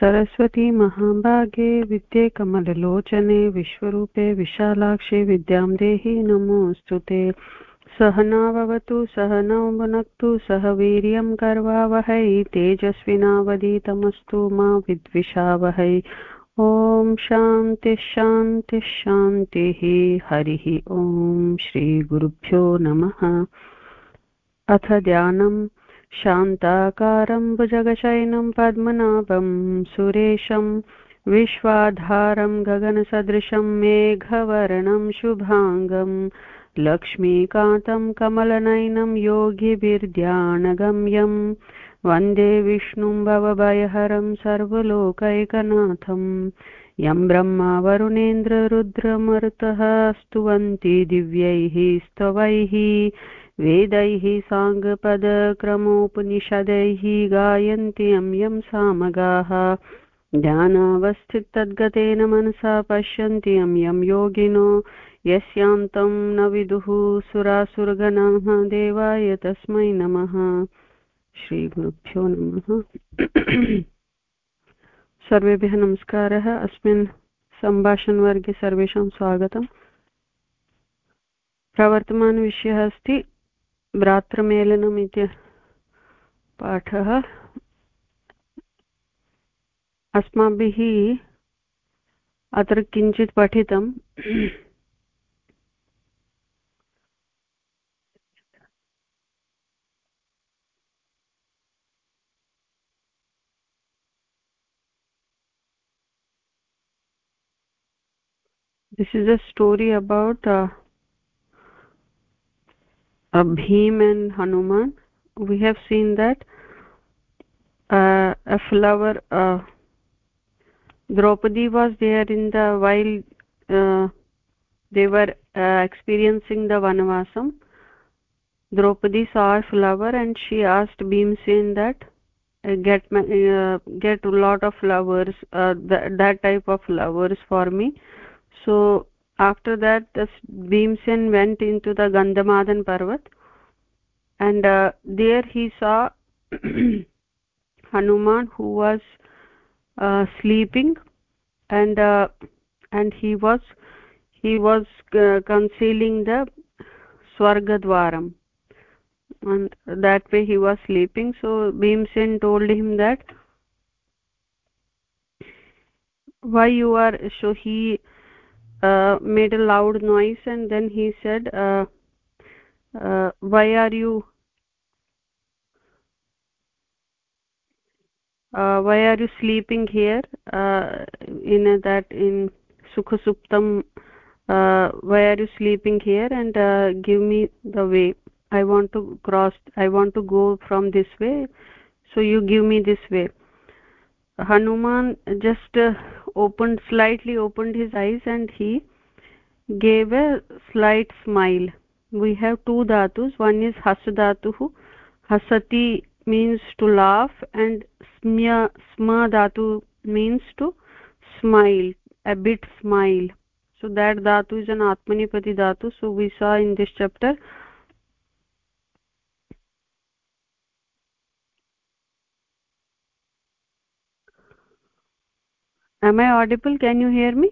सरस्वती महाभागे विद्ये कमललोचने विश्वरूपे विशालाक्षे विद्यां देहि नमोऽस्तु ते सहनाववतु सहनौ भुनक्तु सह वीर्यं कर्वावहै तेजस्विनावधीतमस्तु मा विद्विषावहै। ॐ शान्तिः शान्तिः शान्तिः। हरिः ॐ श्रीगुरुभ्यो नमः। अथ ध्यानम्। शान्ताकारं भुजगशयनं पद्मनाभं सुरेशं विश्वाधारं गगनसदृशं मेघवर्णं शुभाङ्गं लक्ष्मीकान्तं कमलनयनं योगिभिर्ध्यानगम्यम् वंदे विष्णुं भवभयहरं सर्वलोकैकनाथम् यं ब्रह्मा वरुणेन्द्ररुद्रमरुतः स्तुवन्ति दिव्यैः स्तवैः वेदैः साङ्गपदक्रमोपनिषदैः गायन्ति यं यं सामगाः। ध्यानावस्थितद्गतेन मनसा पश्यन्ति यं यं योगिनो। यस्यान्तं न विदुः सुरासुरगणाः देवाय तस्मै नमः। श्रीगुरुभ्यो नमः। सर्वेभ्यः नमस्कारः। अस्मिन् सम्भाषणवर्गे सर्वेषां स्वागतम्। प्रवर्तमानविषयः अस्ति भ्रातृमेलनम् इति पाठः। अस्माभिः अत्र किञ्चित् पठितम् this is a story about uh, a bhim and hanuman. We have seen that. Uh, a flower uh, draupadi was there in the while uh, they were uh, experiencing the vanavasam. Draupadi saw a flower and she asked bhimsen that uh, get uh, get a lot of flowers th that type of flowers for me. So after that the bhimsen went into the gandhamadan parvat and uh, there he saw hanuman who was uh, sleeping and uh, and he was he was uh, concealing the swargadwaram. And that way he was sleeping. So bhimsen told him that why you are so he uh, made a loud noise and then he said uh, uh, why are you uh, why are you sleeping here? Uh, in that in sukhasuptam uh, why are you sleeping here and give me the way. I want to cross i want to go from this way. So you give me this way. Hanuman just opened slightly opened his eyes and he gave a slight smile. We have two dhatus. One is has dhatuh hasati means to laugh and smya sma dhatu means to smile a bit smile. So that dhatu is an atmanipati dhatu. So we saw in this chapter am i audible? Can you hear me?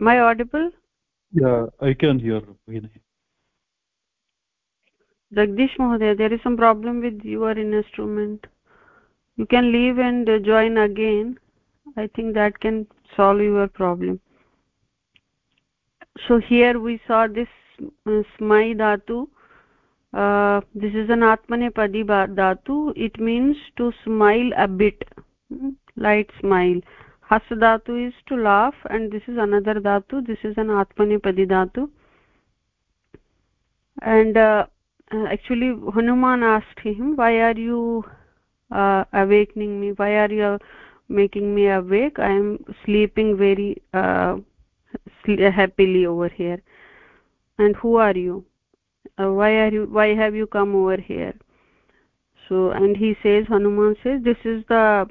Am i audible? Yeah i can hear jagdish mohoday there is some problem with your instrument. You can leave and join again. I think that can solve your problem. So here we saw this uh, smai dhatu uh, this is an atmanepadi dhatu. It means to smile a bit. Hmm? light smile. Has dhatu is to laugh and this is another dhatu. This is an atmanepadi dhatu. And uh, uh, actually hanuman asked him why are you uh, awakening me? Why are you making me awake? I am sleeping very uh, happily over here. And who are you uh, why are you why have you come over here? So and he says hanuman says this is the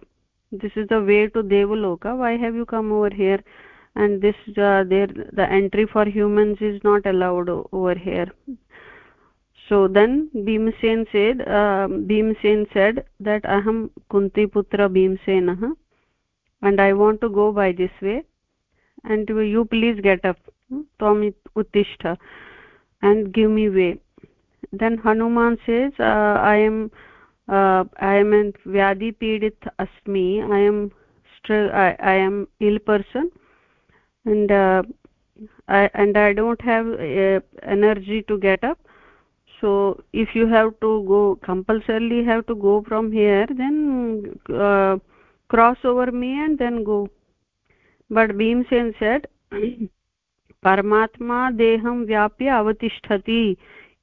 this is the way to devaloka. Why have you come over here? And this uh, there the entry for humans is not allowed over here. So then bhimsen said uh, bhimsen said that aham kunti putra bhimsenah and i want to go by this way. And you please get up tvam uttishta and give me way. Then hanuman says uh, i am uh, i am in vyadi pidit asmi. I am I, I am ill person. And uh, I, and i don't have uh, energy to get up. So if you have to go compulsorily have to go from here then uh, cross over me and then go. But bhimsen said परमात्मा देहं व्याप्य अवतिष्ठति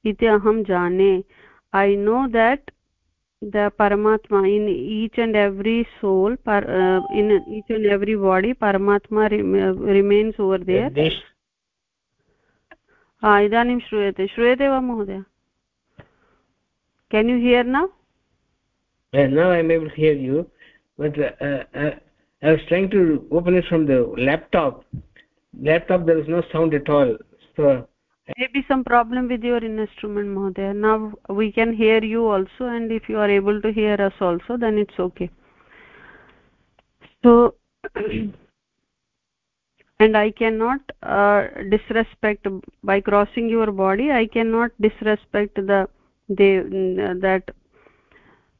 इति अहं जाने। I know that the परमात्मा in each and every soul in each and every body परमात्मा remains over there हा इदानीं श्रूयते। श्रूयते वा महोदय? कैन यू हियर न I am able hear you I was trying to open it from the laptop laptop there is no sound at all so maybe some problem with your instrument mohoday now we can hear you also and if you are able to hear us also then it's okay. So and i cannot uh, disrespect by crossing your body i cannot disrespect the the that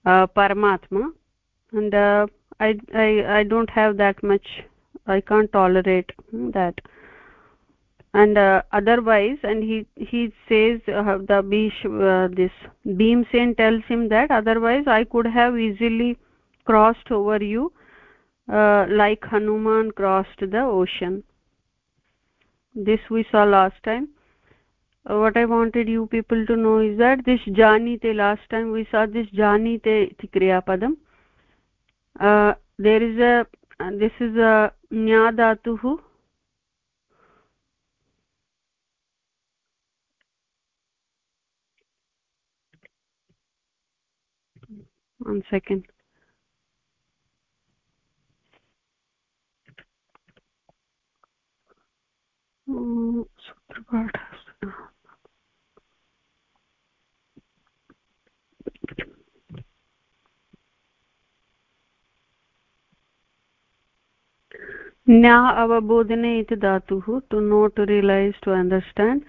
uh, paramatma. And uh, I, I i don't have that much i can't tolerate that. And uh, otherwise and he he says uh, the bish uh, this bhimsen tells him that otherwise i could have easily crossed over you uh, like hanuman crossed the ocean. This we saw last time. Uh, what i wanted you people to know is that this janite last time we saw this janite iti kriya padam uh, there is a and this is a nya dhatuh one second. Oh, न्या अवबोधने इति धातुः to note realise to understand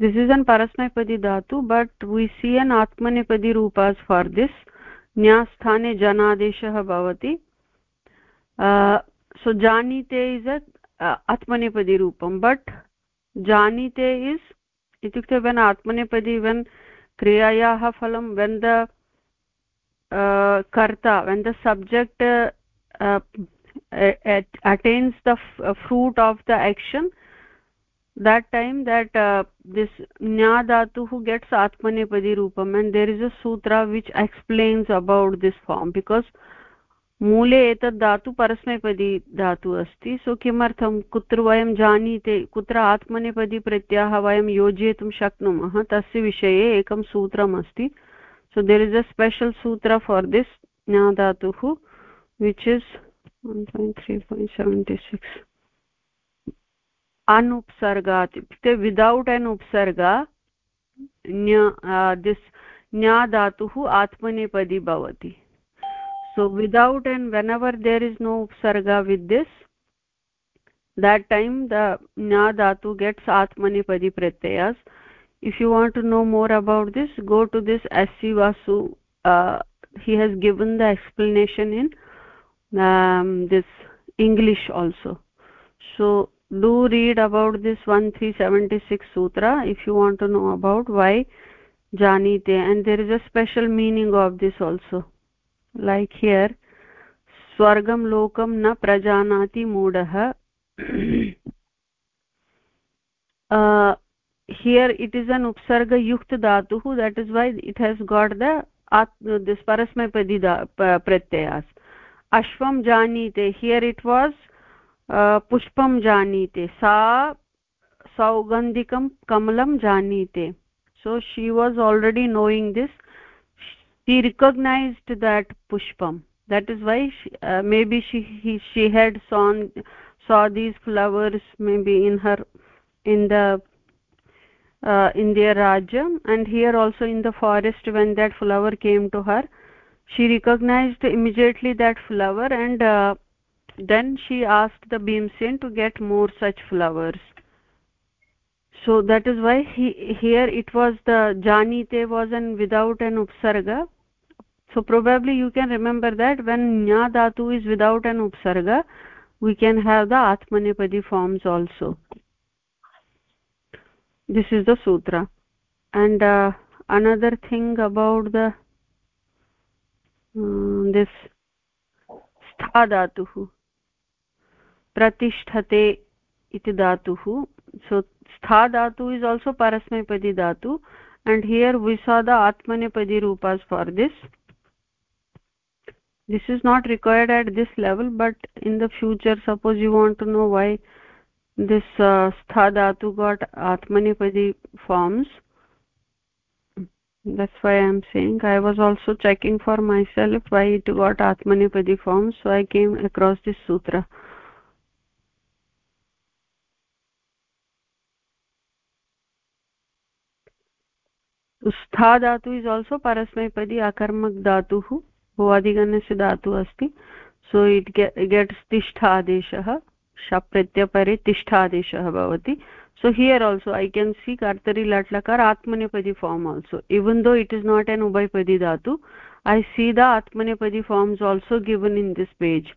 this is an परस्मैपदी धातु but we see an आत्मनेपदी रूपास् for this न्यास्थाने जनादेशः भवति सो जानीते इस् अ आत्मनेपदी रूपं बट् जानीते इस् इत्युक्ते वेन् आत्मनेपदी वेन् क्रियायाः फलं वेन् द कर्ता when the subject attains the fruit of the action that time that uh, this nya dhatu gets atmanepadi rupam and there is a sutra which explains about this form because मूले एतत् धातु परस्मैपदी धातु अस्ति सो किमर्थं कुत्र वयं जानीते कुत्र आत्मनेपदी प्रत्ययः वयं योजयितुं शक्नुमः तस्य विषये एकं सूत्रम् अस्ति so there is a special सूत्र फार् दिस् ज्ञाधातुः विच् इस् अन् उपसर्गात् विदौट् एन् उपसर्ग दिस् न्या धातुः आत्मनेपदी भवति so without an whenever there is no उपसर्ग with this that time the न्या धातु गेट्स् आत्मनेपदी प्रत्ययस् if you want to know more about this go to this S C Vasu he has given the explanation in um, this english also. So do read about this 1376 sutra if you want to know about why janite and there is a special meaning of this also. Like here स्वर्गं लोकं न प्रजानाति मूढः here it is an upsarga उपसर्गयुक्त That is why it has got the got the uh, this parasmaipadi pratyayas. ashvam janite here it was पुष्पं जानीते सा सौगन्धिकं कमलं जानीते so she was already knowing this she recognized that pushpam that is why she, uh, maybe she he, she had sawn saw these flowers maybe in her in the uh, in their rajya and here also in the forest when that flower came to her she recognized immediately that flower and uh, then she asked the bhimsen to get more such flowers. So that is why he, here it was the janite was an without an upsarga. So probably you can remember that when nya dhatu is without an upsarga we can have the atmanepadi forms also. This is the sutra. And uh, another thing about the this स्था धातुः प्रतिष्ठते इति धातुः। सो स्था धातु is also परस्मैपदि धातु। And here विसाद आत्मनेपदि रूपास् for this this is not required at this level but in the future suppose you want to know why this स्था धातु got आत्मनेपदी forms that's why i'm saying i was also checking for myself why it got atmanepadi forms so i came across this sutra stha dhatu is also parasmaipadi akarmak dhatuh भुवादिगणस्य धातुः अस्ति so it gets तिष्ठादेशः शप्रत्यपरे तिष्ठादेशः भवति so here also i can see kartari latlakar atmanepadi form also even though it is not an ubhaypadi dhatu i see the atmanepadi forms also given in this page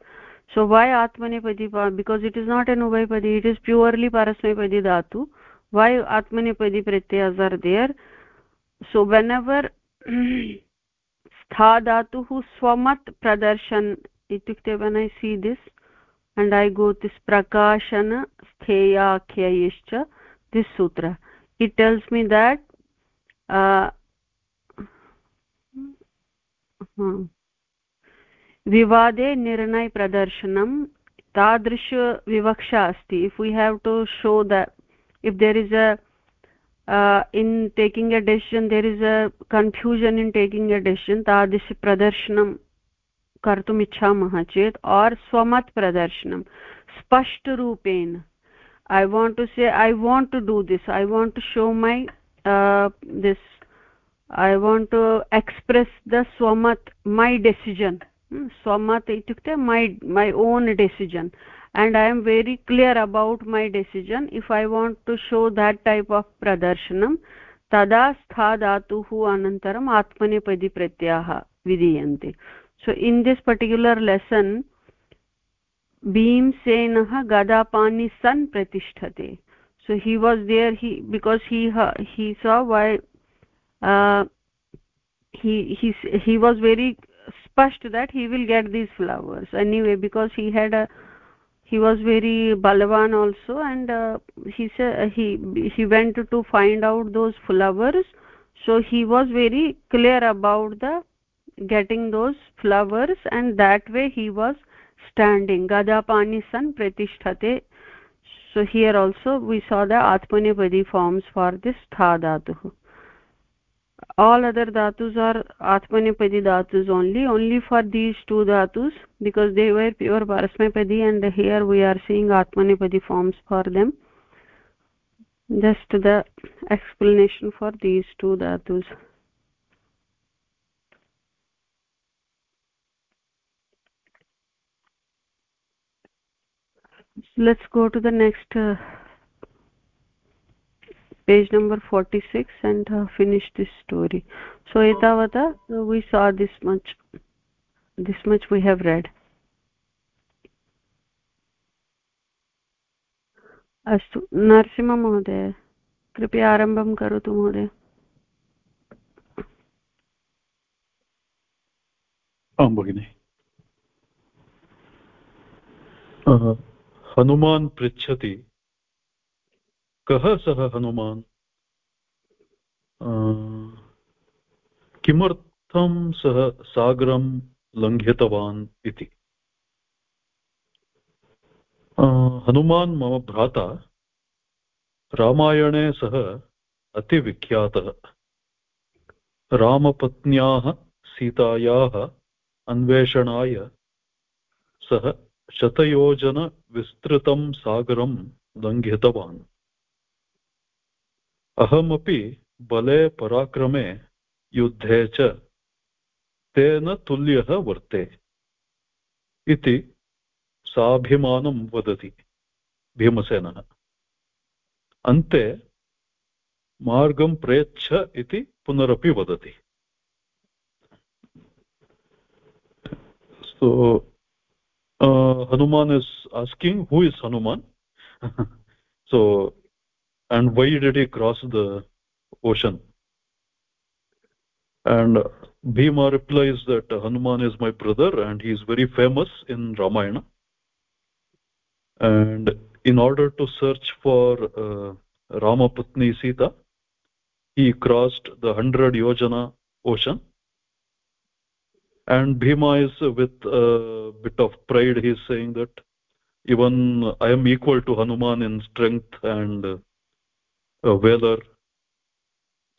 so why atmanepadi because it is not an ubhaypadi it is purely parasmepadi dhatu why atmanepadi pratyas are there so whenever stha dhatuः swamat pradarshan itukte when i see this and i go this prakashana stheyakhyayishcha this sutra it tells me that uh, विवादे निर्णय प्रदर्शनं तादृशविवक्षा अस्ति if we have to show the if there is a uh, a decision there is a confusion in taking a decision tadish pradarshanam kartum ichamah chet or swamat pradarshanam spasht rupen i want to say i want to do this. I want to show my uh, this. I want to express the swamat my decision. Hmm, swamat itukte my my own decision. And i am very clear about my decision. If i want to show that type of pradarshanam stha dhatuh anantaram atmanepadi pratyah vidiyante so in this particular lesson bhimsenah gadapani san pratisthate so he was there he because he he saw why uh, he he he was very spashed that he will get these flowers. Anyway because he had a he was very balavan also and uh, he said he he went to find out those flowers. So he was very clear about the getting those flowers and that way he was standing gadapani san pratisthate so here also we saw the atmanepadi forms for this tha dhatu all other dhatus are atmanepadi dhatus only only for these two dhatus because they were pure parasmapadi and here we are seeing atmanepadi forms for them just the explanation for these two dhatus let's go to the next uh, page number 46 and uh, finish this story so etavata so we saw this much this much we have read अस्तु नरसिंहमहोदय कृपया आरम्भं करोतु महोदय आं भगिनि हनुमान् पृच्छति। कः सः हनुमान्? किमर्थं सः सागरं लङ्घितवान् इति? हनुमान् मम भ्राता, रामायणे सः अतिविख्यातः। रामपत्न्याः सीतायाः अन्वेषणाय सः शतयोजनविस्तृतं सागरं लङ्घितवान्। अहमपि बले पराक्रमे युद्धे च तेन तुल्यः वर्ते इति साभिमानं वदति भीमसेनः। अन्ते मार्गं प्रेच्छ इति पुनरपि वदति। so uh, hanuman is asking who is hanuman? So and why did he cross the ocean? And bhima replies that hanuman is my brother and he is very famous in ramayana. And in order to search for uh, rama putni sita he crossed the 100 yojana ocean and bhima is with a bit of pride. He is saying that even i am equal to hanuman in strength and uh, valor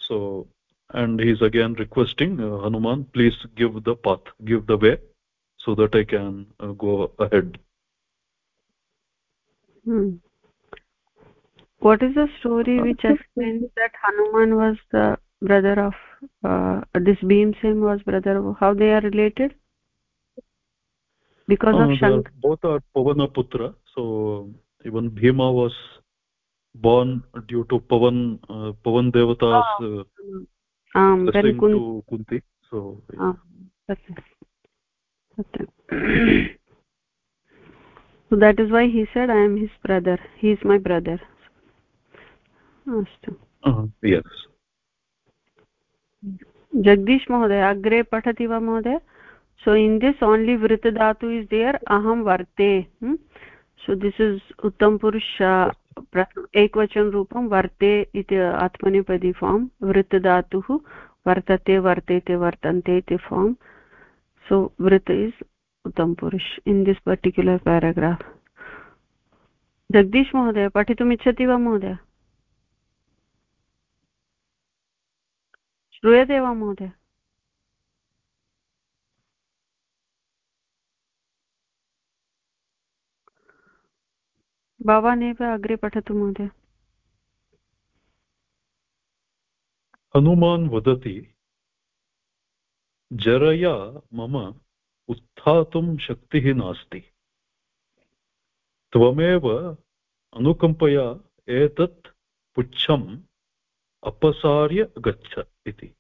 so and he's again requesting uh, hanuman please give the path give the way so that i can uh, go ahead. Hmm. what is the story which explains that hanuman was the brother of uh, this bhimsen was brother of how they are related because of uh, shank both are pavana putra so even bhima was born due to pavan uh, pavan devata's uh, um very kun to kunti so ah satyam satyam so that is why he said i am his brother he is my brother अस्तु yes Jagdish महोदय, अग्रे पठति वा महोदय? So in this only वृत धातु is there अहं वर्ते सो this is उत्तमपुरुष एकवचनरूपं वर्ते इति आत्मनेपदी फार्म् वृत धातुः वर्तते वर्तेते वर्तन्ते इति फार्म् सो वृत is उत्तमपुरुष in this particular paragraph Jagdish महोदय पठितुम् वा महोदय श्रूयते वा महोदय। भवान् एव अग्रे पठतु महोदय। हनुमान् वदति, जरया मम उत्थातुं शक्तिः नास्ति। त्वमेव अनुकम्पया एतत् पुच्छम् अपसार्य गच्छ इति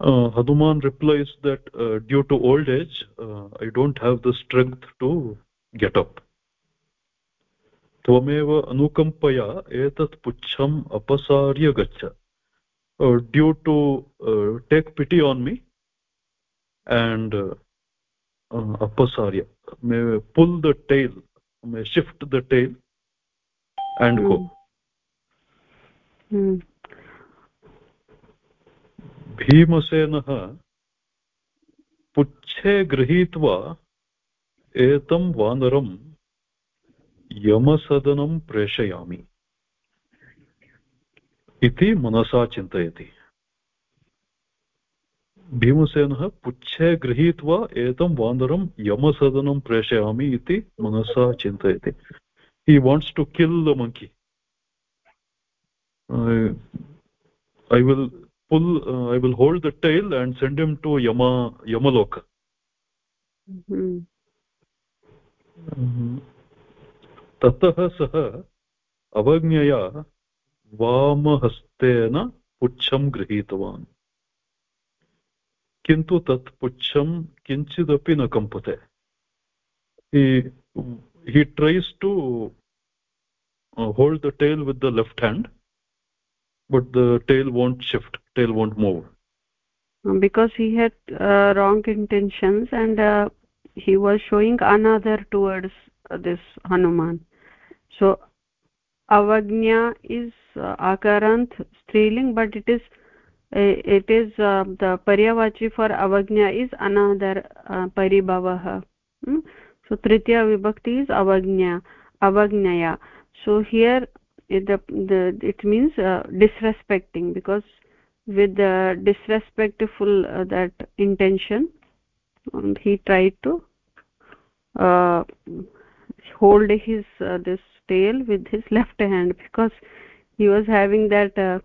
uh, hanuman replies that uh, due to old age uh, i don't have the strength to get up त्वमेव अनुकम्पया एतत् पुच्छम् अपसार्य गच्छ do to take pity on me and uh, uh, apasarya may pull the tail may shift the tail and mm. go mm. भीमसेनः पुच्छे गृहीत्वा, एतं वानरं यमसदनं प्रेषयामि इति मनसा चिन्तयति। भीमसेनः पुच्छे गृहीत्वा, एतं वानरं यमसदनं प्रेषयामि इति मनसा चिन्तयति। He wants to kill the monkey I will pull I will hold the tail and send him to Yama Yamalok ततः सः अवज्ञया वामहस्तेन पुच्छं गृहीतवान् किन्तु तत् पुच्छं किञ्चिदपि न कम्पते he tries to uh, hold the tail with the left hand. But the tail won't shift tail won't move. Because he had uh, wrong intentions and uh, he was showing another towards uh, this hanuman. So avagnya is uh, akarant striling but it is uh, it is uh, the paryavachi for avagnya is another uh, paribhavah hmm? so tritiya vibhakti is avagnya avagnaya. So here it, the, the it means uh, disrespecting because with the disrespectful uh, that intention and he tried to uh, hold his uh, this tail with his left hand because he was having that uh,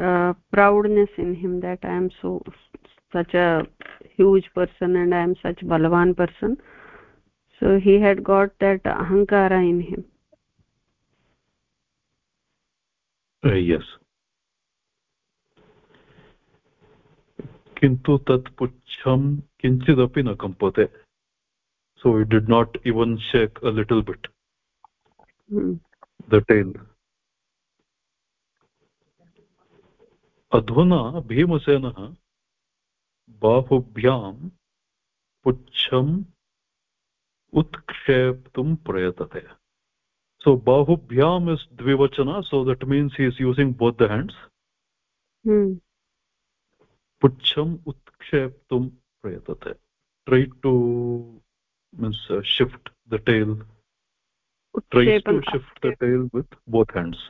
uh, proudness in him that i am so such a huge person and i am such balavan person. So he had got that ahankara in him yes. किन्तु तत् पुच्छं किञ्चिदपि न कम्पते। So it did not even shake a bit. Hmm. the tail अधुना भीमसेनः बाहुभ्यां पुच्छम् उत्क्षेप्तुं प्रयतते। So bahubhyam is dvivachana so that means he is using both the hands hmm. puchham utkszeptum prayatate try to means uh, shift the tail tries to shift the tail with both hands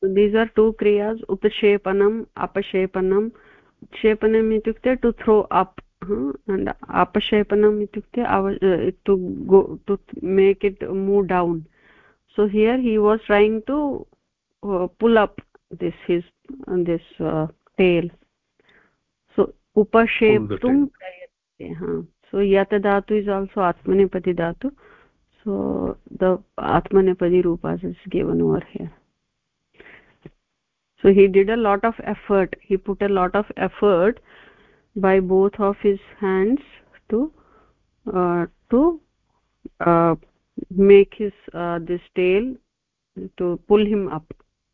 so these are two kriyas utshepanam apashepanam utshepanam itukte to throw up huh? and apashepanam itukte uh, to go to make it move down so here he was trying to uh, pull up this his this uh, tail. So upasheptum prayate huh? so yat dhatu is also atmanepadi dhatu. So the atmanepadi rupas is given over here. So he did a lot of effort. He put a lot of effort by both of his hands to uh, to uh, make his uh, this tail to pull him up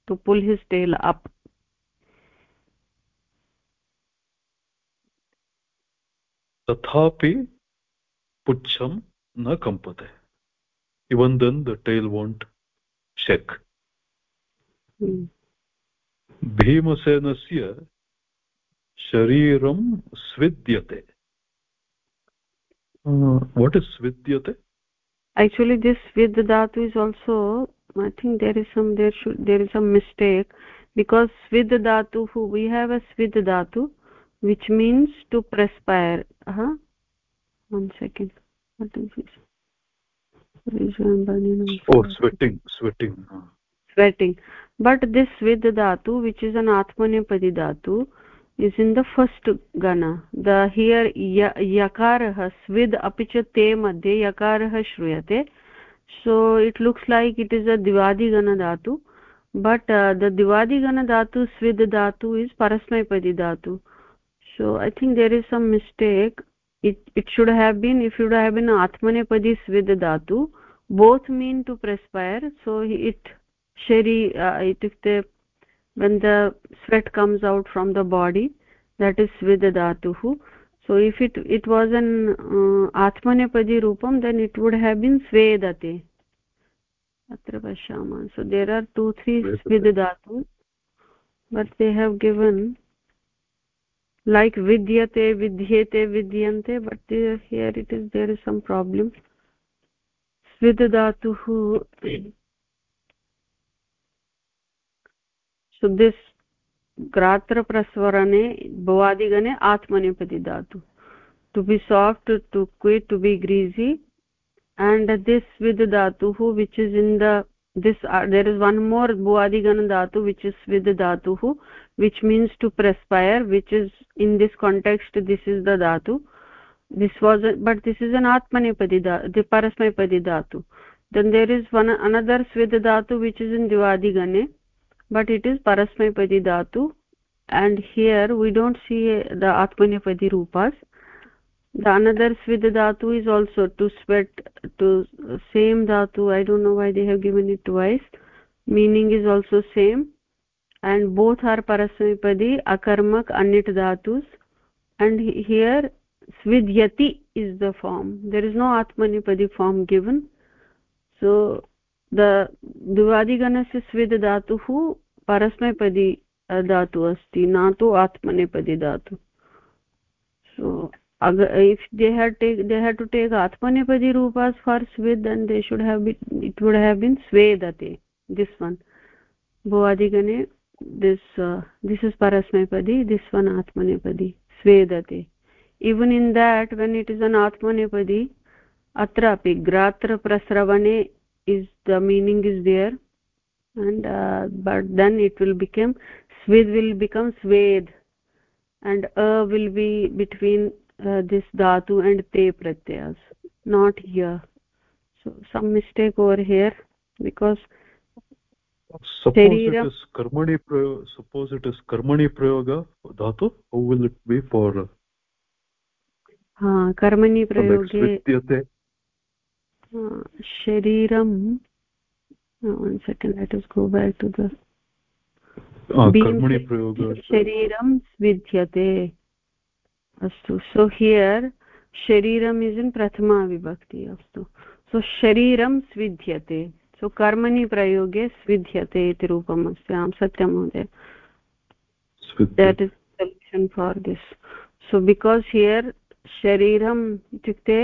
to pull his tail up तथापि पुच्छं न कम्पते even then the tail won't shake hmm. भीमसेनस्य शरीरं स्विद्यते what is svidyate actually this vid dhatu is also i think there is some there should there is some mistake. Because svid dhatu we have a svid dhatu which means to perspire. Uh -huh. one second. What is this? Oh sweating sweating sweating. But this svid dhatu which is an atmanepadi dhatu is in the first gana the here yakarah svid api cha te madhye yakarah shruyate so it looks like it is a divadi gana dhatu but uh, the divadi gana dhatu svid dhatu is parasmaipadi dhatu so i think there is some mistake it it should have been if it would have been atmanepadi svid dhatu both mean to perspire so it shari uh, itukte when the sweat comes out from the body that is vidadatuh so if it it was an uh, atmanepadi rupam then it would have been svedate atra pashyama so there are two three vidadatu but they have given like vidyate vidyete vidyante but there, here it is there is some problem svidadatuh gratra prasvarane bhavadigane atmanepadi dhatu to be soft to quit to be greasy and this with dhatu which is in the this uh, there is one more bhuvadigana dhatu which is with dhatu which means to perspire which is in this context this is the dhatu this was a, but this is an atmanepadi the parasmaipadi dhatu then there is one another svid dhatu which is in divadigane but it is parasmaipadi dhatu. And here we don't see uh, the atmanepadi rupas. The another svid dhatu is also to sweat to uh, same dhatu. I don't know why they have given it twice. Meaning is also same. And both are parasmaipadi akarmak anit dhatus. And here svidyati is the form. There is no atmanepadi form given. So द्विवादिगणस्य स्विद् धातुः परस्मैपदि धातु अस्ति। न तु आत्मनेपदि धातु। So if they had take they had to take आत्मनेपदि रूपास् for स्विद् and they should have been it would have been स्वेदते this one भोवादिगणे this this is परस्मैपदि दिस् वन् आत्मनेपदि स्वेदते even in that when it is an आत्मनेपदि, अत्रापि ग्रात्रप्रस्रवणे is the meaning is there. And uh, but then it will become svid will become sved and a will be between uh, this dhatu and te pratyas not here so some mistake over here because suppose it is karmani suppose it is karmani prayoga dhatu how will it be for ha karmani prayoge shariram one second let us go back to the कर्मणि प्रयोग शरीरं स्विद्यते अस्तु। So here शरीरम् is in प्रथमा विभक्ति अस्तु। सो शरीरं स्विद्यते सो कर्मणि प्रयोगे स्विद्यते इति रूपम् अस्ति। आं सत्यं महोदय। That is solution for this so because here शरीरम् इत्युक्ते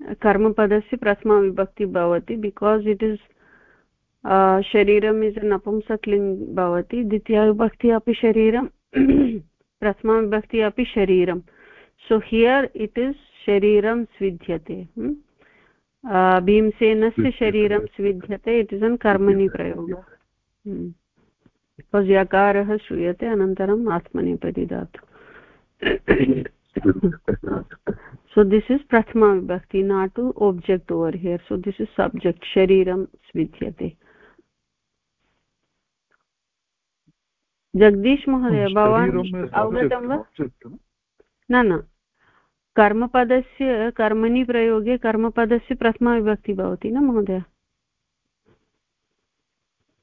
कर्मपदस्य प्रथमा विभक्ति भवति बिकास् इट् इस् शरीरम् इस् नपुंसक्लिङ्ग् भवति द्वितीयविभक्ति अपि शरीरं प्रथमाविभक्ति अपि शरीरं सो हियर् इट् इस् शरीरं स्विध्यते भीमसेनस्य शरीरं स्विध्यते इट् इस् अन् कर्मणि प्रयोगः बिकास् यकारः श्रूयते अनन्तरम् आत्मनेपदि दातु so this is prathama vibhakti not to object over here so this is subject shariram svidhyate Jagdish महोदय भवान् अवगतं वा न न कर्मपदस्य कर्मणि प्रयोगे कर्मपदस्य प्रथमाविभक्ति भवति न महोदय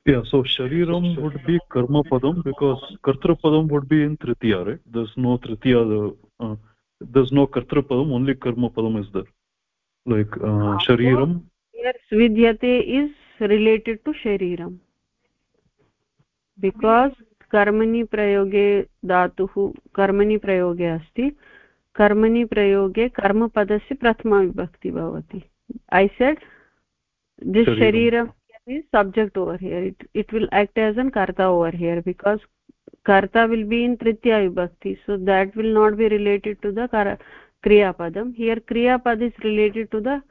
Yeah, so shariram would be karma padam because kartra padam would be in tritiya, right? There's no tritiya, uh, there's no kartra padam, only karma padam is there. Like uh, shariram. Here svidyate is related to shariram. Because कर्मणि प्रयोगे धातुः कर्मणि प्रयोगे अस्ति कर्मणि प्रयोगे कर्मपदस्य प्रथमाविभक्ति भवति ऐ सेड् दिस् शरीरं subject over here it, it will act as an karta over here because karta will be in tritya vibhakti so that will not be related to the kriya padam here kriya pad is related to the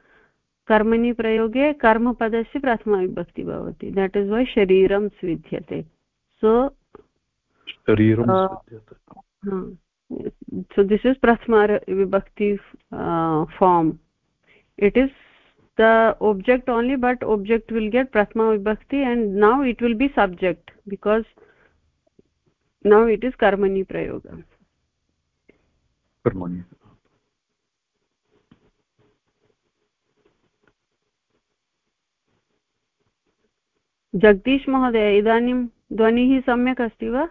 कर्मणि प्रयोगे कर्मपदस्य प्रथमाविभक्ति भवति that is वै शरीरं स्विध्यते सो शरीरं so this is prathama vibhakti uh, form it is the object only but object will get prathama vibhakti and now it will be subject because now it is karmani prayoga karmani Jagdish महोदय इदानीं ध्वनिः सम्यक् अस्ति वा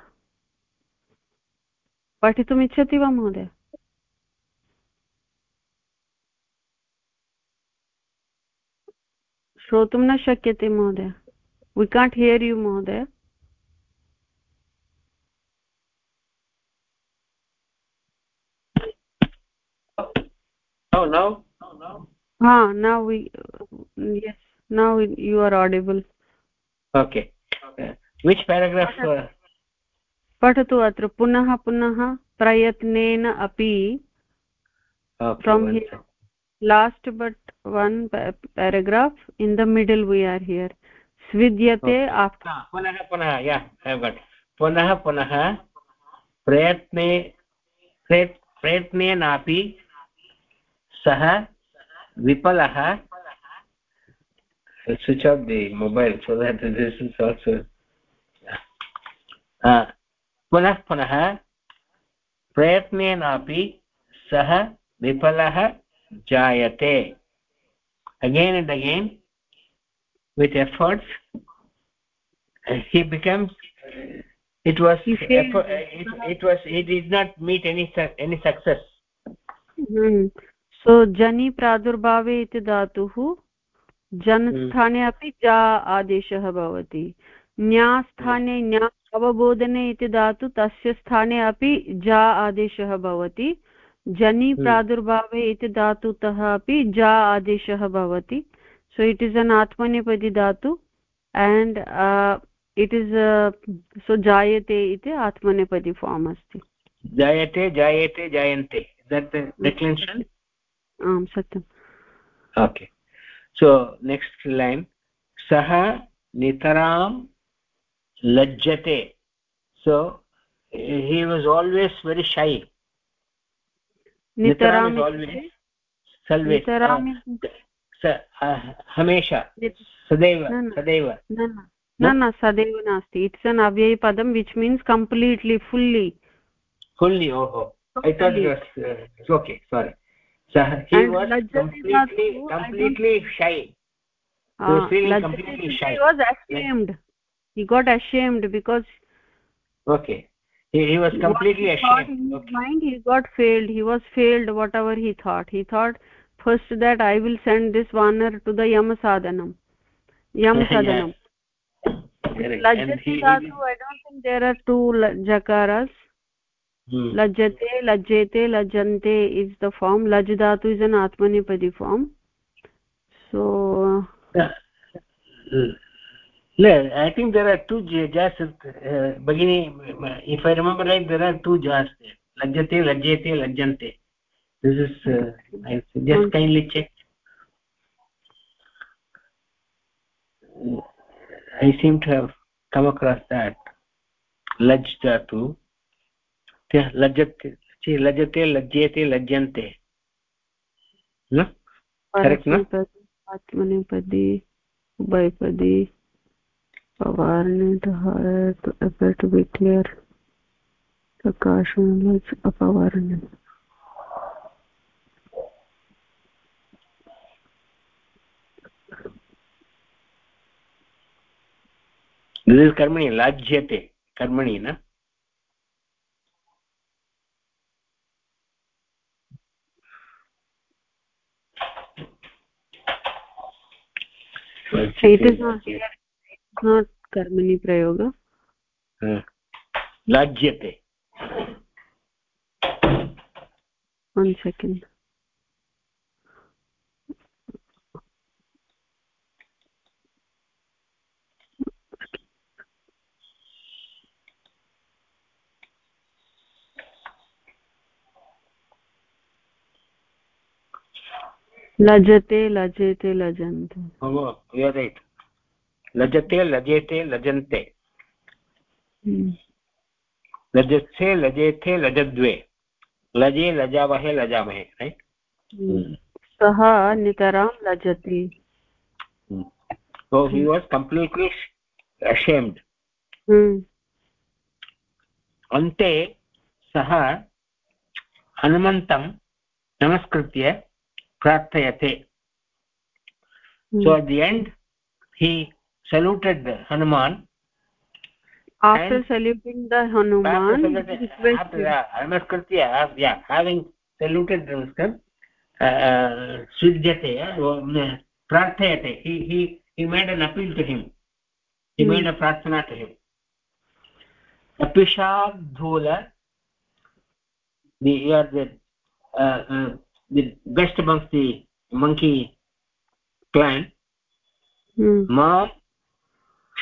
पठितुम् इच्छति वा महोदय श्रोतुं न शक्यते महोदय। वि काण्ट् हियर् यू महोदय। हा ना yes are audible okay which paragraph पठतु अत्र। पुनः पुनः प्रयत्नेन अपि last but one paragraph in the middle we are here स्विद्यते पुनः पुनः पुनः पुनः प्रयत्ने प्रयत्नेनापि सः विफलः। Switch off the mobile so that this is also uh, पुनः पुनः प्रयत्नेनापि सः विफलः। जायते again and again with efforts he becomes it was effort, it, it was it did not meet any any success hmm. so jani pradurbhave iti dhatuः जनस्थाने अपि जा आदेशः भवति न्यास्थाने न्या अवबोधने इति धातु तस्य स्थाने अपि जा आदेशः भवति जनि हम्म। प्रादुर्भावे इति धातुतः अपि जा आदेशः भवति। सो इट् इस् अन् आत्मनेपदि धातु एण्ड् इट् इस् सो जायते इति आत्मनेपदि फार्म् अस्ति। जायते जायते जायन्ते। आम् सत्यम्। Okay. So next line. saha nitaram lajjate so he was always very shy सदैव सदैव। न न। सदैव नास्ति। It's an अव्ययपदं which means completely fully. Fully ओहो। I okay sorry completely shy लज्जति okay he, he was completely he ashamed in his okay. mind he got failed he was failed whatever he thought he thought first that i will send this vanar to the yam sadhanam yam sadhanam lajjati dhatu i don't think there are two jakaras hmm. lajjate lajjete lajjante is the form laj dhatu is an atmanipadi form so yeah. No i think there are two jas uh, bagini if i remember right there are two jas lajjate lajjete lajjante this is uh, i just kindly check i seem to have come across that laj dhatu lajjate lajjate lajjete lajjante no correct no आत्मनेपदी उभयपदी पवार ने तो एपेट प्रकाश means अपवर्णित कर्मणि लाज्यते कर्मणि न? कस्मात् कर्मणि प्रयोग? लज्जते लज्जते लज्जते लजते लजते लजेते लजन्ते। लजत्से लजेथे लजद्वे। लजे लजावहे लजामहे रैट् सः नितरां लजति। so he was completely ashamed. अन्ते सः हनुमन्तं नमस्कृत्य mm. so at the end he saluted the hanuman after saluting the hanuman after namaskritya yeah having saluted namaskar sujjate prarthayate he he he made an appeal to him he hmm. made a prarthana to him apishadhula the are the uh, uh, the best amongst the monkey clan hmm. mom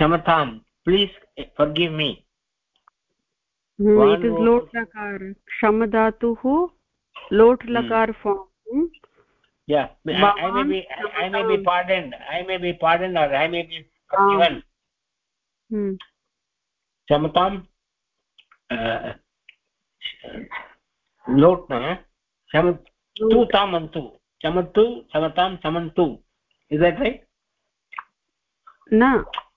क्षमतां please forgive me it is लोट् लकार क्षमदातुः लोट् लकार क्षमतां लोट् न क्षम क्षमतु क्षमतां क्षमन्तु इस् दैट् रैट् न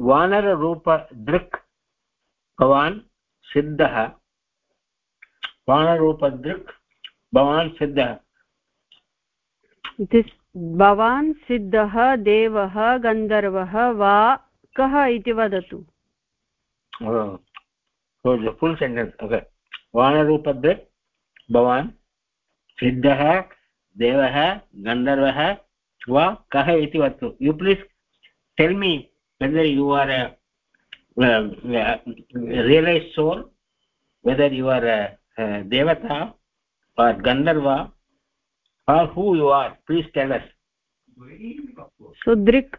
वानररूपदृक् भवान् सिद्धः। वानररूपदृक् भवान् सिद्धः। भवान् सिद्धः देवः गन्धर्वः वा कः इति वदतु। फुल् सेण्टेन्स् ओके वानरूपदृक् भवान् सिद्धः देवः गन्धर्वः वा कः इति वदतु। You please tell me whether you are a uh, realized soul whether you are a, a devata or gandharva or who you are please tell us. So drik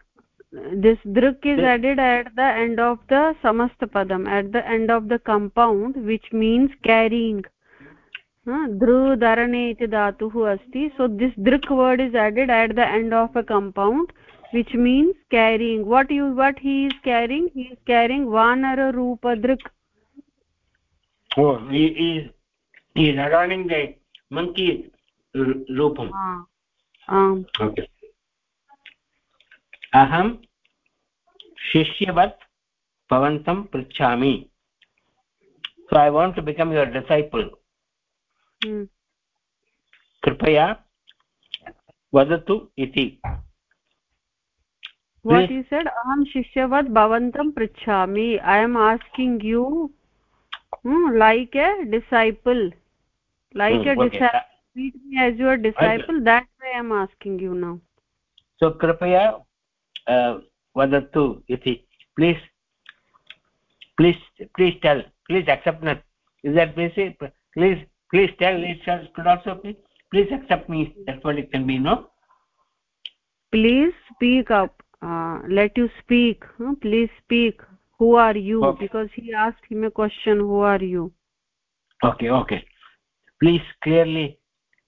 this drik is added at the end of the samastapadam at the end of the compound which means carrying. Dhru dharane iti dhatuh asti. So this drik word is added at the end of a compound which means carrying what you what he is carrying he is carrying vanara rupa drik oh he is he is adorning the monkey रूपम् आम् अहं शिष्यवत् भवन्तं पृच्छामि so i want to become your disciple hmm. कृपया वदतु इति what you said aham shishyavad bhavantam prichhami i am asking you hmm, like a disciple like hmm, a okay. disciple treat me as your disciple okay. that's why i am asking you now so kripaya uh, vadatu iti please please please tell please accept me is that basic please please tell it could also be please accept me that's what it can be no please speak up uh, let you speak huh? please speak who are you okay. because he asked him a question who are you okay okay please clearly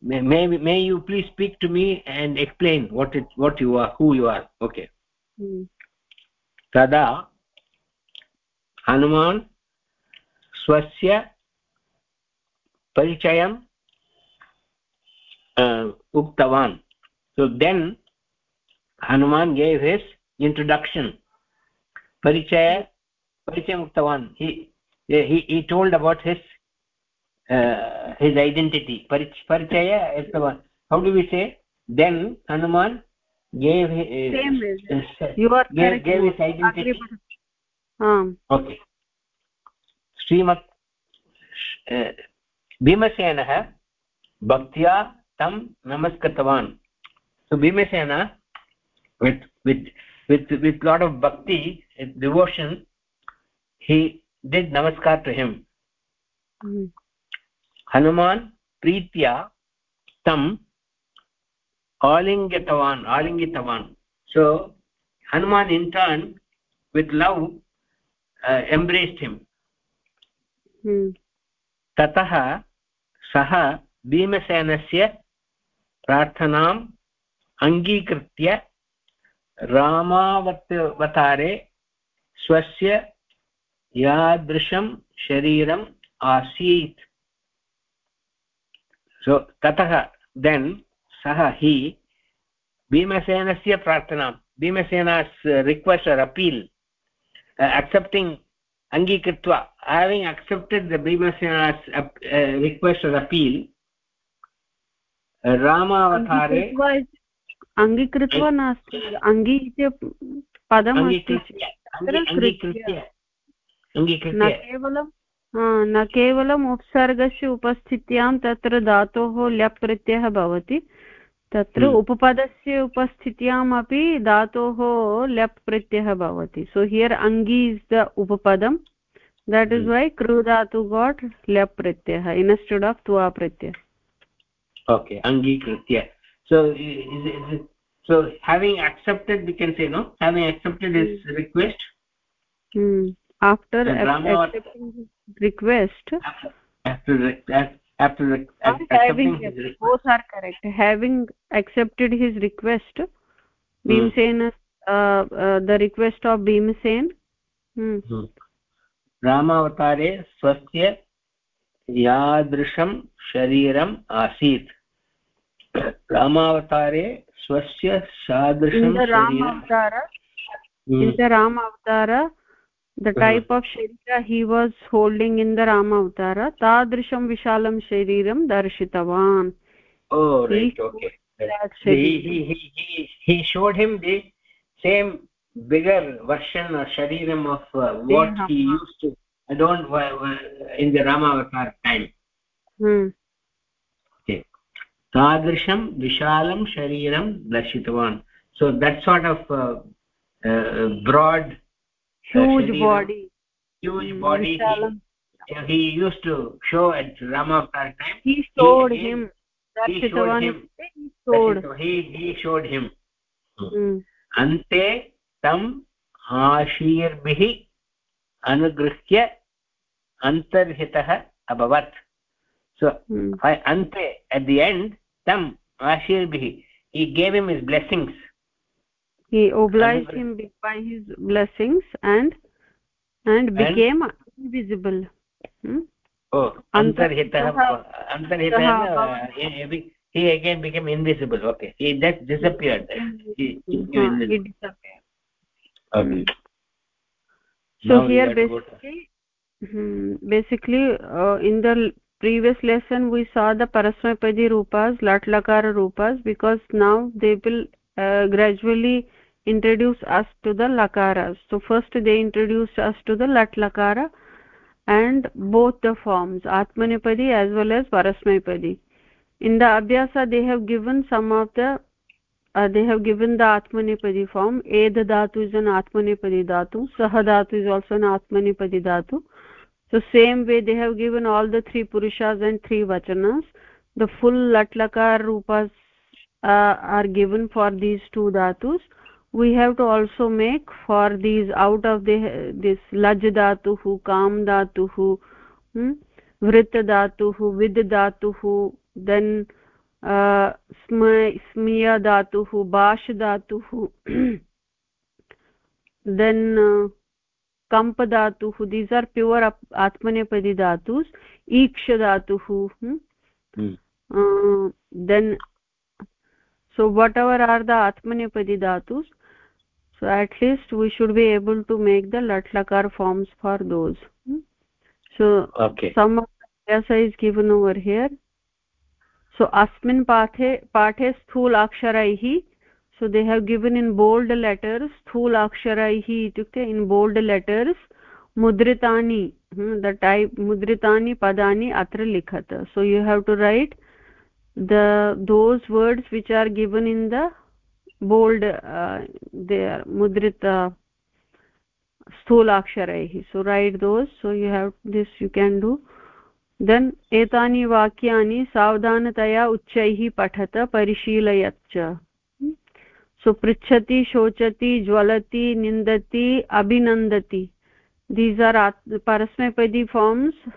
may, may may you please speak to me and explain what it what you are who you are okay तदा हनुमान् स्वस्य परिचयम् उक्तवान् so then Hanuman gave his introduction परिचय परिचयम् उक्तवान् he told about his his identity परिच परिचय उक्तवान् how do we say then Hanuman okay श्रीमत् भीमसेनः भक्त्या तं नमस्कृतवान् Bhim Sena with with with with lot of bhakti devotion he did namaskar to him. Mm. Hanuman प्रीत्या तम् आलिङ्गितवान् आलिङ्गितवान् so Hanuman in turn with love embraced him ततः सः भीमसेनस्य प्रार्थनाम् अङ्गीकृत्य रामावतारे स्वस्य यादृशं शरीरम् आसीत्। सो ततः देन् सः हि भीमसेनस्य प्रार्थनां Bhimasena's request or appeal accepting अङ्गीकृत्वा having accepted the Bhimasena's request or appeal रामावतारे अङ्गीकृत्वा नास्ति अङ्गी इति पदम् अस्ति न केवलं न केवलम् उपसर्गस्य उपस्थित्यां तत्र धातोः ल्यप् प्रत्ययः भवति तत्र हम्म। उपपदस्य उपस्थित्यामपि धातोः ल्यप् प्रत्ययः भवति। सो हियर् अङ्गी इस् द उपपदं दट् इस् वै कृ धातु गाट् ल्यप् प्रत्ययः इन्स्टेड् आफ् त्वा प्रत्यय। Okay angikritya so is, is, so having accepted we can say no having accepted his hmm. request hmm. after accepting request after after after having both are correct having accepted his request hmm. uh, uh, request of bhimsen hmm. hmm. रामावतारे स्वस्य यादृशं शरीरम् आसीत् रामावतारे स्वस्य सादृशं in the ram avatara the uh-huh. type of sharira he was holding in the rama avatara tadrisham vishalam shariram darshitavan oh right okay he, he he he showed him the same bigger version or shariram of uh, what he used to uh, in the rama avatar time hmm तादृशं विशालं शरीरं दर्शितवान् uh, uh, broad huge uh, body huge mm, body he, he used to show at rama time he showed he, him he showed him he showed he, he showed him अन्ते तम् आशीर्भिः अनुगृह्य अन्तर्हितः अभवत् so hmm. ante at the end tam ashirbihi he gave him his blessings. He obliged him by his blessings and and became and, invisible. Hmm? oh antarhitah antarhitah he again became invisible. Okay he just disappeared. He, he, he disappeared. okay. So now here basically hmm, basically uh, in the previous lesson we saw the parasmapadi rupas lat lakara rupas because now they will uh, gradually introduce us to the lakaras so first they introduced us to the lat lakara and both the forms atmanipadi as well as parasmapadi in the abhyasa they have given some of the uh, they have given the atmanipadi form ed dhatu is an atmanipadi dhatu sah dhatu is also an atmanipadi dhatu so same way they have given all the three purushas and three vachanas the full latlakar rupas uh, are given for these two dhatus we have to also make for these out of the this laj dhatuh kam dhatuh hmm? vrit dhatuh vid dhatuh then uh, smiya dhatuh bash dhatuh then uh, कम्प धातुः these are pure आत्मनेपदि धातुस् ईक्ष then so what other are the आत्मनेपदि धातुस् so at least we should be able to make the लट् लकार forms for those सो सम् over here so अस्मिन् पाठे पाठे स्थूलाक्षरैः so they have given in bold letters स्थूल अक्षरैः इत्युक्ते इन् बोल्ड् लेटर्स् मुद्रितानि द टैप् मुद्रितानि पदानि अत्र लिखत so you have to write the those words which are given in the bold they are मुद्रित स्थूलाक्षरैः so write those so you have this you can do then एतानि वाक्यानि सावधानतया उच्चैः पठत परिशीलयत् च सो पृच्छति शोचति, ज्वलति निन्दति अभिनन्दति दीस् आर् परस्मैपदी फार्म्स्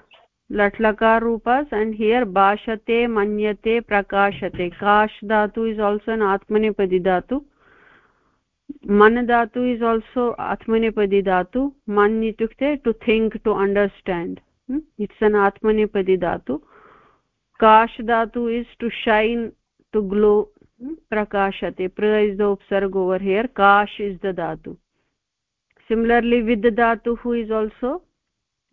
लट्लकार रूपस् हियर् भाषते मन्यते प्रकाशते काश् धातु इस् आल्सो एन् आत्मनेपदी धातु मन् धातु इस् आल्सो आत्मनेपदी धातु मन् इत्युक्ते to think to understand it's an आत्मनेपदी धातु काश् धातु is to shine to glow prakashate pra is the upsarg over here kash is the dhatu similarly vid dhatu who is also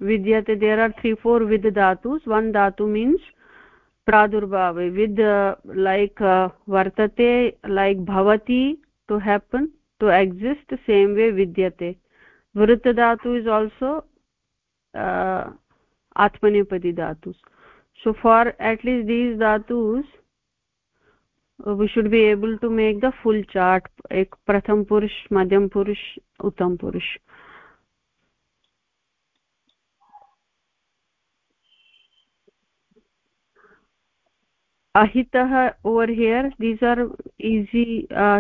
vidyate there are three four vid dhatus one dhatu means pradurbhava with uh, like uh, vartate like bhavati to happen to exist same way vidyate vrit dhatu is also uh, atmanepadi dhatus so for at least these dhatus Uh, we should be able to make the full chart एक प्रथम पुरुष, मध्यम पुरुष, उत्तम पुरुष। अहितः over here these are easy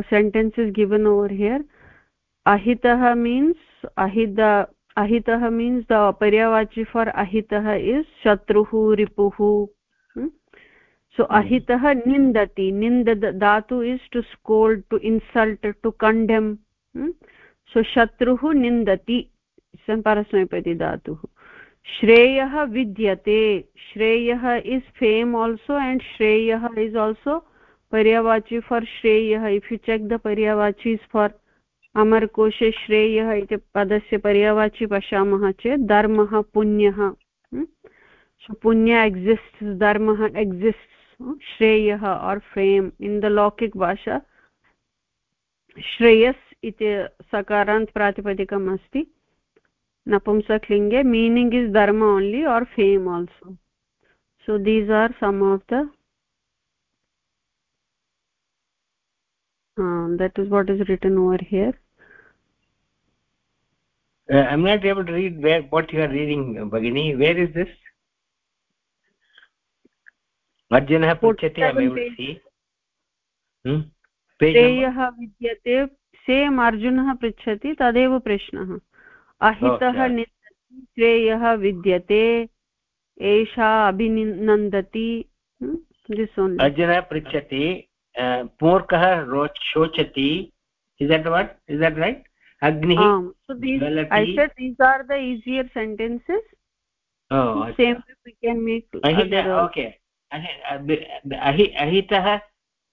sentences given over here अहितः means अहित, अहितः means the पर्यावाची फॉर अहितः इज़ शत्रुः, रिपुः सो अहितः निन्दति निन्द धातु is to scold to insult to condemn so शत्रुः निन्दति परस्मैपति धातुः श्रेयः विद्यते श्रेयः इस् फेम् आल्सो एण्ड् श्रेयः इस् आल्सो पर्यावाचि फार् श्रेयः इफ् यु चेक् द पर्यावाचि इस् फार् अमरकोशे श्रेयः इति पदस्य पर्यावाचि पश्यामः चेत् धर्मः पुण्यः पुण्य एक्सिस्ट् धर्मः एक्सिस्ट् श्रेयः आर् फ्रेम् इन् द लौकिक भाषा श्रेयस् इति सकारान्त् प्रातिपदिकम् अस्ति नपुंसकलिङ्गे मीनिङ्ग् इस् धर्म only or fame also so these are some of the that is what is written over here Uh, I'm not able to read where, what you are reading, Bhagini. Where is this? अर्जुनः पृच्छति हम्म? श्रेयः विद्यते same अर्जुनः पृच्छति तदेव प्रश्नः। अहितः निन्दति श्रेयः विद्यते एषा अभिनन्दति। हम्म? अर्जुनः पृच्छति मूर्खः शोचति। अग्निः okay ahitah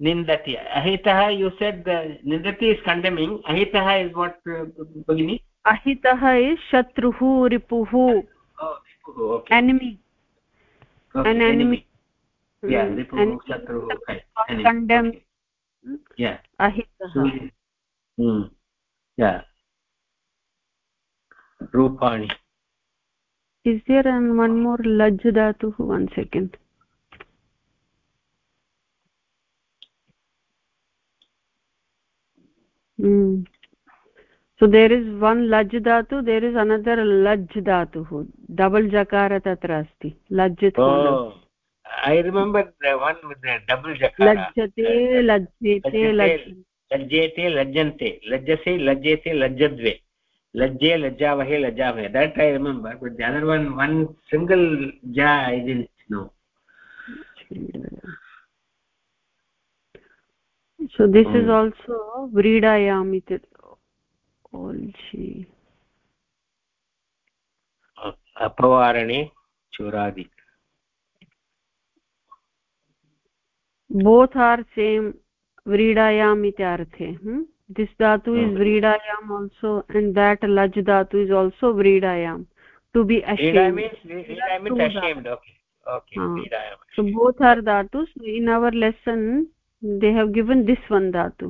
nindati ahitah you said the nindati is condemning ahitah is what uh, bagini ahitah is shatruhu ripuhu oh ripuhu okay enemy okay, an enemy, enemy. yeah ripuhu shatruhu okay condemn okay. yeah ahitah so, hmm yeah rupani is there an one more laj dhatu one second hmm so there is one laj dhatu there is another laj dhatu double jakara tatra asti lajjit oh i remember the one with the double jakara lajjate lajjete lajjete lajjante lajjase lajjete lajjadve lajje lajjavahe lajjavahe that i remember but the other one one single ja i didn't know so this is hmm. also vridayam iti olchi apavarane churadi both are same vridayam iti arthe hmm? this dhatu is vridayam also and that laj dhatu is also vridayam to be ashamed means, means ashamed okay okay uh, so both are dhatus in our lesson they have given this one धातु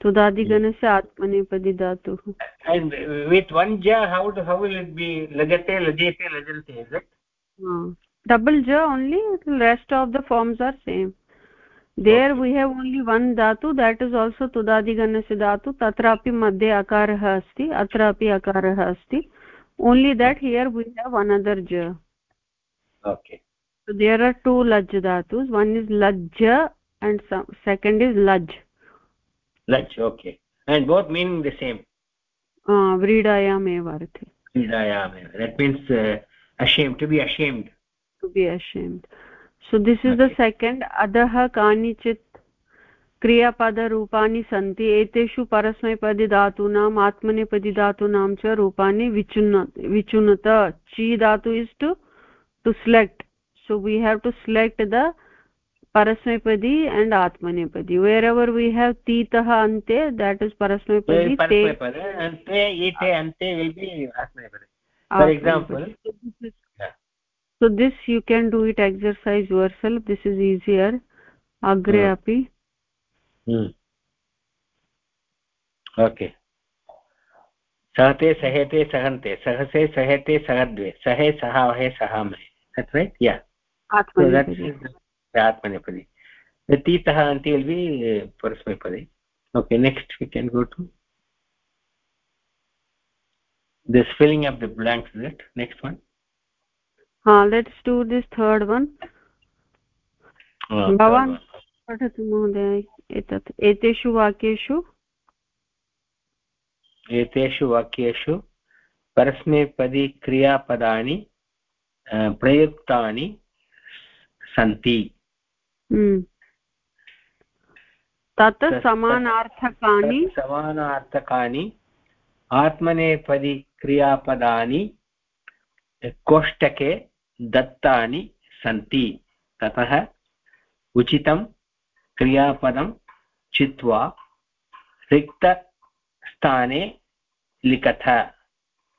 तुदादिगणस्य आत्मनेपदि धातुः double ज only rest of the forms are same there we have only one धातु that is also तुदादिगणस्य धातु तत्रापि मध्ये अकारः अस्ति अत्रापि अकारः अस्ति only that here we have another ज देर् आर् टु लज् धातु वन् इस् लज्ज and some, second is laj laj okay and both meaning the same uh vridayam eva arthe vridayam that means uh, ashamed to be ashamed to be ashamed so this is okay. the second अधः कानिचित् क्रियापदरूपाणि सन्ति एतेषु परस्मैपदिधातूनाम् आत्मनेपदिधातूनां च रूपाणि विचुन्न विचुनुत ची धातु is to to select so we have to select the parasmaipadi and atmanepadi wherever we have titah ante that is parasmaipadi te ante ite ante will be atmanepadi for example so this you can do it exercise yourself this is easier agre api hmm okay सहते सहेते सहन्ते सहसे सहेते सहद्वे सहे सहावहे सहामहे that's right yeah प्रात्मनेपदी तीतः until be परस्मैपदे okay next we can go to this filling of the blank next one let's to this third one भवान् पठतु महोदय एतत् एतेषु वाक्येषु? एतेषु वाक्येषु परस्मैपदी क्रियापदानि प्रयुक्तानि सन्ति। तत् समानार्थकानि समानार्थकानि आत्मनेपदी क्रियापदानि कोष्टके दत्तानि सन्ति ततः उचितं क्रियापदं चित्वा रिक्तस्थाने लिखत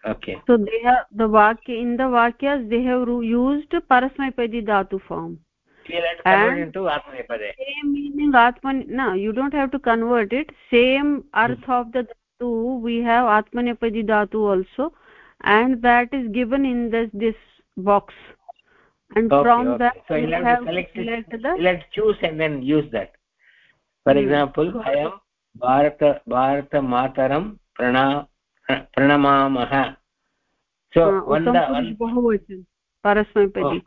okay so they have the vakya in the vakyas they have used parasmaipadi dhatu form meaning atman no you don't have to convert it same arth of the dhatu we have atmanepadi dhatu also and that is given in this this box and okay, from okay. that so you have, have select, select the let's choose and then use that for use. example i am bharat bharat for example वयं भारत भारतमातरं प्रणा प्रणमामः सो बहुवचन परस्मैपदी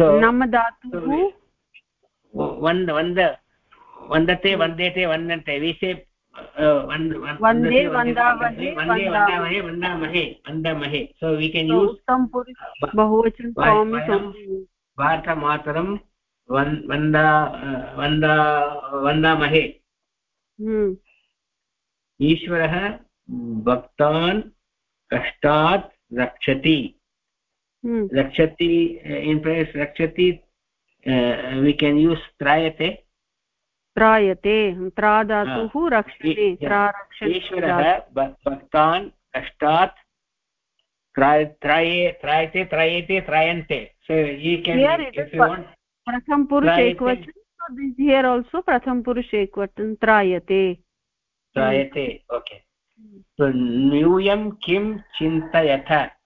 नम वन्दते वन्देते वन्दन्ते विषे वंदे वन्दामहे वन्दामहे वन्दामहे वन्दामहे सो वी केन् यूस् बहुवचन भारतमातरं वन्दा वन्दा वन्दामहे। ईश्वरः भक्तान् कष्टात् रक्षति। रक्षति इन् प्लेस् रक्षति वि केन् यूस् त्रायते। त्रायते त्रादातुः हाँ। भक्तान् कष्टात् त्रायते त्रायते त्रायन्ते। प्रथम पुरुष त्रायते। त्रायते। ओके नूयं किं चिन्तयथ?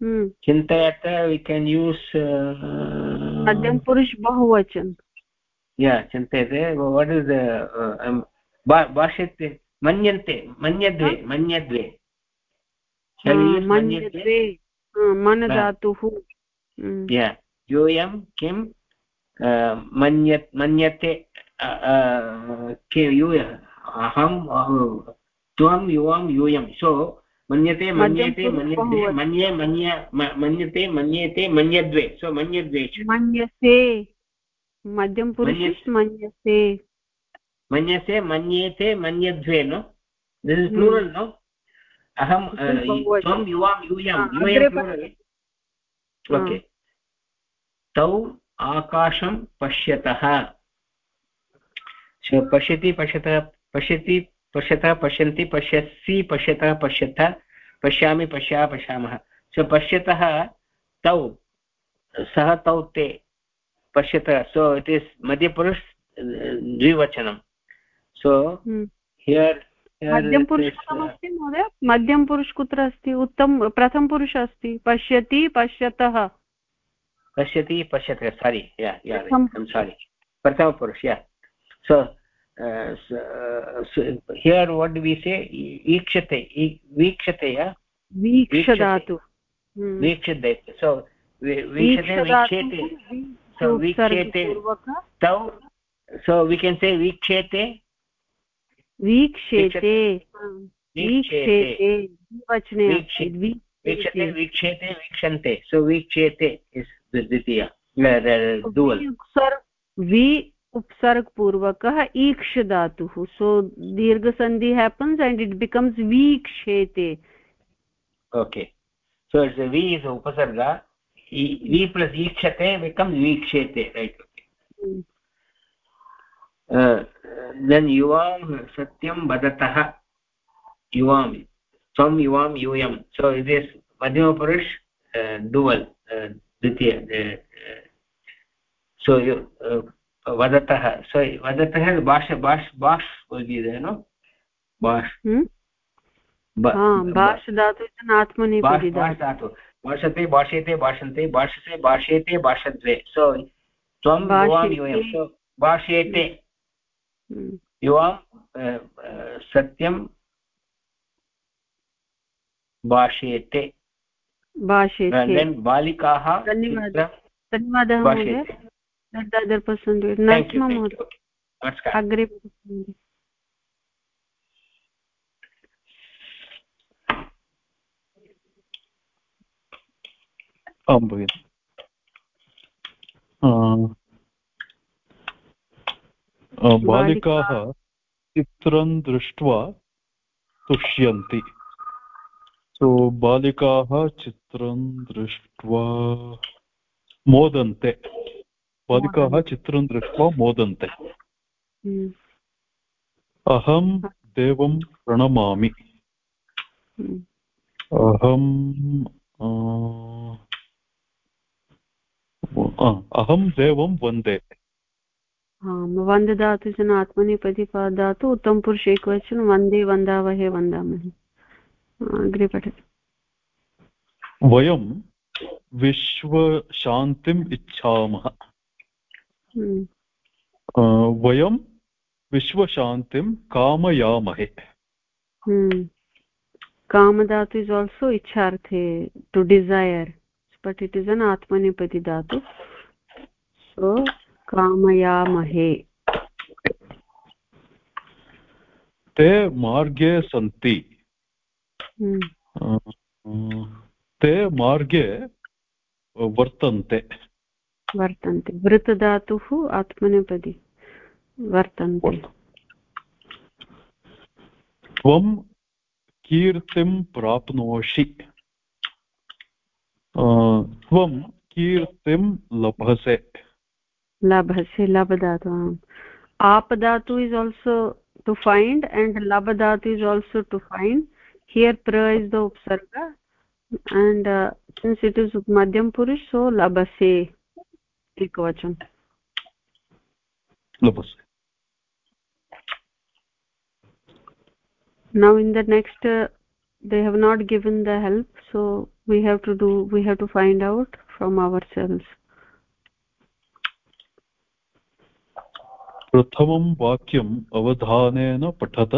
चिन्तयत we can use मध्यम पुरुष बहुवचन yeah चिन्तयते uh, um, भाष्यते मन्यन्ते मन्यद्वे मन्यद्वे मन्यद्वे मन धातुः यूयं किं मन्य मन्यते यूय अहं त्वं युवं यूयं सो मन्यते मन्यते मन्यते मन्ये मन्य मन्यते मन्येते मन्यद्वे। सो मन्यद्वे। मन्यसे। मध्यम पुरुष मन्यसे मन्यसे। मन्येते मन्यद्वे no this is plural no अहं त्वं युवां यूयं यूयं प्लूरल् ओके तौ आकाशं पश्यतः। पश्यति पश्यतः पश्यति पश्यतः पश्यन्ति पश्यसि पश्यतः पश्यथ पश्यामि पश्या पश्यामः। सो पश्यतः तौ सः तौ ते पश्यतः सो इट् इस् मध्यपुरुष द्विवचनं। सो हियर् मध्यमपुरुषमस्ति महोदय? मध्यमपुरुष कुत्र अस्ति? उत्तम प्रथमपुरुष अस्ति। पश्यति पश्यतः। पश्यति पश्यति सारि सारि प्रथमपुरुष या so, हियर् वट् वि ईक्षते वीक्षते वीक्षदातु वीक्षते। सो वीक्षते तौ सो वि केन् से वीक्षेते। वीक्षेते। वीक्षेते वीक्षन्ते। सो वीक्षेते द्वितीया उपसर्गपूर्वकः ईक्ष धातुः सो दीर्घसन्धि हेपन्स् एण्ड् इट् बिकम्स् वीक्षेते। ओके सो इट्स् वि इस् उपसर्ग वि प्लस् ईक्षते बिकम्स् वीक्षेते रैट् देन् युवां सत्यं वदतः युवां त्वं युवां यूयं। सो इट् इस् मध्यमपुरुष डुवल् द्वितीय सो वदतः सो वदतः भाष भाष भाष् नो? भाष् भाष धातु आत्मनि धातु। भाषते भाष्यते भाषन्ते भाषसे भाष्येते भाषद्वे सो त्वं युवां यूयं सो भाष्येते युवां सत्यं। भाष्येते भाष्येते बालिकाः धन्यवादः। महोदय अदर् पर्सन् नरसिंह महोदय अग्रे आं भगिनि बालिकाः चित्रं दृष्ट्वा तुष्यन्ति. सो बालिकाः चित्रं दृष्ट्वा मोदन्ते. बालिकाः चित्रं दृष्ट्वा मोदन्ते। अहं देवं प्रणमामि हम्म। अहं देवं वंदे वन्द धातु जन आत्मनेपदी धातु उत्तमपुरुष एकवचन वंदे वन्दावहे वन्दामहे अग्रे पठति वयं विश्वशान्तिम् इच्छामः। वयं विश्वशान्तिं कामयामहे कामधातु is also इच्छार्थे to desire but it is an आत्मनेपति धातु सो कामयामहे ते मार्गे सन्ति ते मार्गे वर्तन्ते वर्तन्ते। वृतधातुः आत्मनेपदी। वर्तन्ते। त्वं कीर्तिं प्राप्नोषि। त्वं कीर्तिं लभसे। लभसे लभधातु आम्। आपधातु is also to find and लभधातु is also to find here प्र इस् द उपसर्ग। एण्ड् सिन्स् इट् इस् मध्यम पुरुष सो लभसे। एकवचन लभसे now in the next uh, they have not given the help so we have to do we have to find out from ourselves प्रथमं वाक्यम् अवधानेन पठत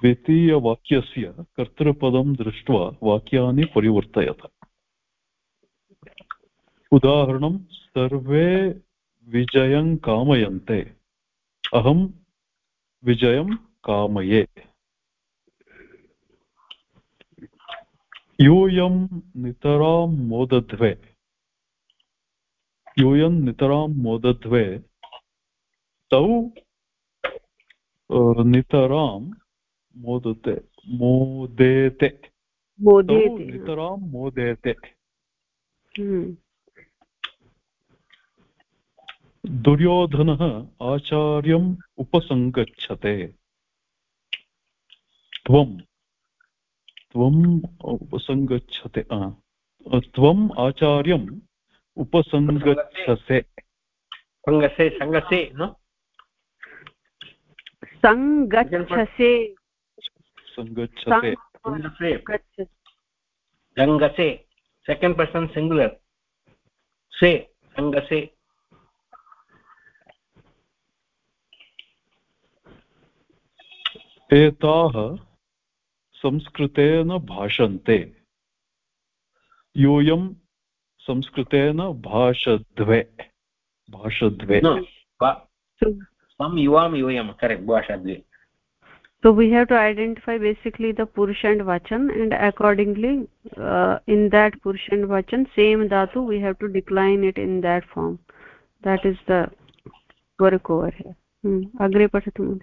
द्वितीयवाक्यस्य कर्तृपदं दृष्ट्वा वाक्यानि परिवर्तयत उदाहरणं सर्वे विजयं कामयन्ते। अहं विजयं कामये। यूयं नितरां मोदध्वे। यूयं नितरां मोदध्वे। तौ नितरां मोदते मोदेते। तौ नितरां मोदेते। दुर्योधनः आचार्यम् उपसङ्गच्छते। त्वं। त्वम् उपसङ्गच्छते। त्वम् आचार्यम् उपसङ्गच्छसे। सङ्गसे सङ्गसे न? सङ्गच्छसे। सङ्गच्छसे। सङ्गसे। सेकेण्ड् पर्सन् सिङ्गुलर् से सङ्गसे। एताः संस्कृतेन भाषन्ते यूयं संस्कृतेन करेक्ट् भाषद्वे so we have to identify basically the purush and vachan and accordingly uh, in that purush and vachan same dhatu we have to decline it in that form that is the work over here hmm. agre pathatu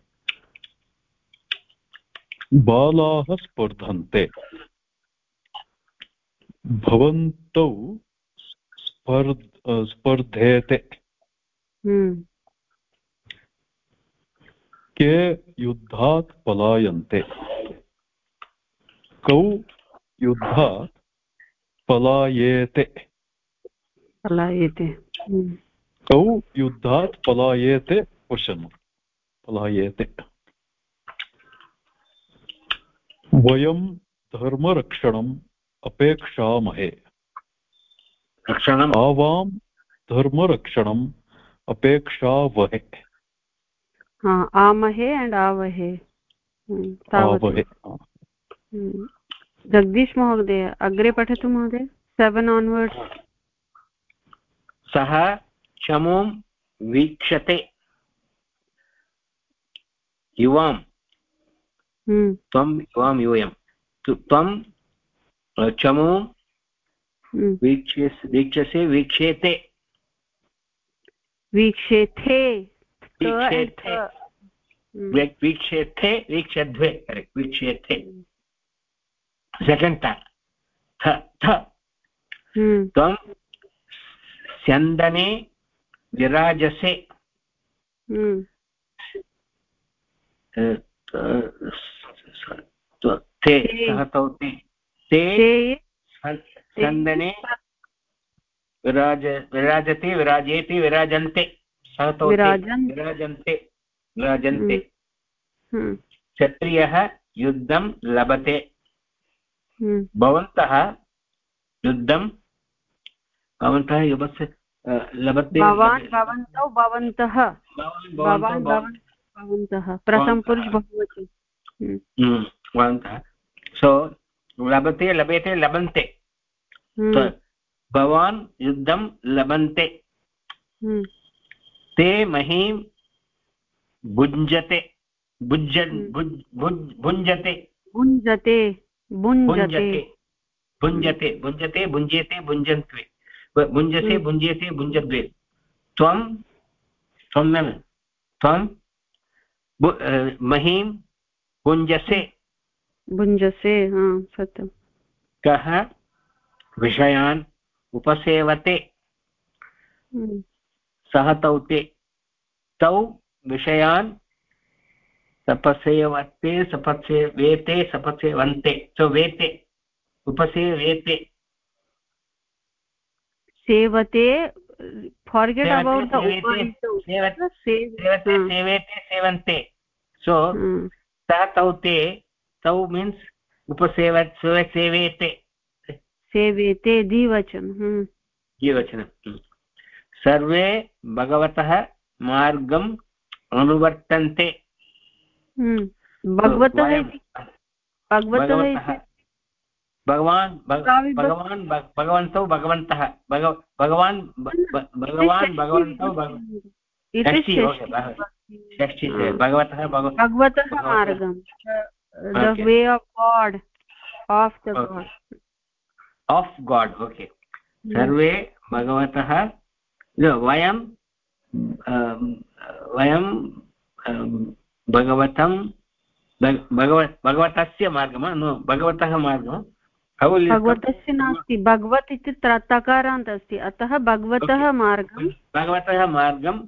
बालाः स्पर्धन्ते। भवन्तौ स्पर्ध स्पर्धेते। हम्म। के युद्धात् पलायन्ते? कौ युद्धात् पलायेते? पलायेते। हम्म। कौ युद्धात् पलायेते? Question. पलायेते। वयं धर्मरक्षणम् अपेक्षामहे। रक्षणम्। आवां धर्मरक्षणम् अपेक्षावहे। आमहे and आवहे। आवहे। Jagdish महोदय अग्रे पठतु महोदय। सेवेन् आन्वर्ड्स् सः क्षमों वीक्षते। युवां हम्म। त्वं युवां यूयं त्वं चमु हम्म। वीक्ष्यस् वीक्षसे वीक्षेते। वीक्षेथे वीक्षेथे। वीक्षेथे वीक्षध्वे करेक्ट् वीक्षेथे। सेकेण्ड् ट थ थ। हम्म। त्वं स्यन्दने विराजसे। ते तौ ते ते स्कन्दने विराज विराजते विराजेति विराजन्ते सः तौ विराजन्ते। विराजन्ते हम्म। हम्म। क्षत्रियः युद्धं लभते। हम्म। भवन्तः युद्धं भवन्तः युद्धस्य लभते। भवान् भवन्तौ भवन्तः। भवान् भवन्तः प्रथमपुरुष बहुवचन। भवन्तः सो लभते लभेते लभन्ते भवान् युद्धं लभन्ते ते महीं भुञ्जते भुञ्जन् भुञ्जते भुञ्जते भुञ्जते भुञ्जते भुञ्जते भुञ्जेते भुञ्जन्त्वे भुञ्जसे भुञ्जेते भुञ्जद्वे त्वं त्वं न त्वं महीं भुञ्जसे। भुञ्जसे सत्यं कः? विषयान् उपसेवते। सः तौ ते तौ विषयान् सपसेवते सपसेवेते सपसेवन्ते। च वेते उपसेवेते। सेवते forget about the सेवते। सेवेते सेवन्ते। so सः तौ ते तौ मीन्स् उपसेव सेवेते। सेवेते द्विवचन द्विवचनं सर्वे भगवतः मार्गम् अनुवर्तन्ते। भगवतः भगवतः भगवान् भगवान् भगवन्तौ भगवन्तः। भगवान् भगवान् भगवन्तौ भगवतः भगवतः मार्गं the way of god. Of the god. Of god okay. सर्वे भगवतः वयं वयं भगवतं भगवतस्य मार्गं भगवतः मार्गं भगवतस्य नास्ति भगवत् इति तकारान्त अस्ति अतः भगवतः मार्गं भगवतः मार्गम्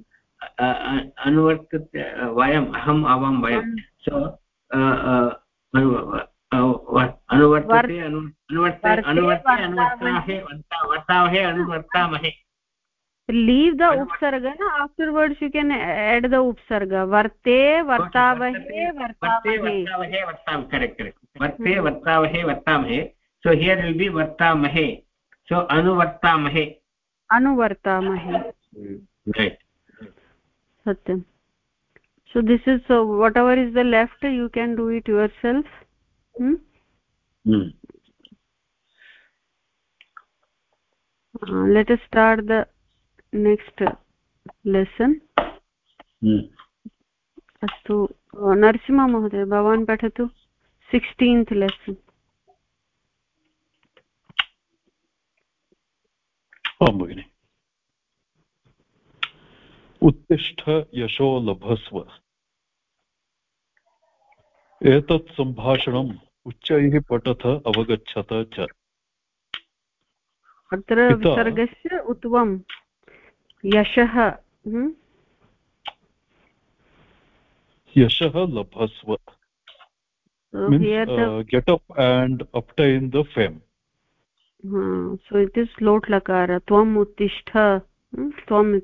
अनुवर्तते वयम् अहम् आवां वयं। सो अनुवर्तते अनुवर्तते अनुवर्तामहे लीव् द उप्सर्ग न after words you can add the upasarga वर्ते वर्तावहे वर्तामहे वर्तावहे वर्तामहे सो हियर् विल् बि वर्तामहे सो अनुवर्तामहे अनुवर्तामहे satyam so this is so whatever is the left you can do it yourself hmm? Hmm. Uh, let us start the next lesson अस्तु नरसिंहमहोदय भवान् पठतु सिक्स्टीन्त् लेसन् आं भगिनि उत्तिष्ठ यशो लभस्व। एतत् सम्भाषणम् उच्चैः पठथ अवगच्छत च। अत्र विसर्गस्य उत्वम् यशः यशः लभस्व। Get up and obtain the fame so it is लोट् लकार त्वम् उत्तिष्ठ त्वम्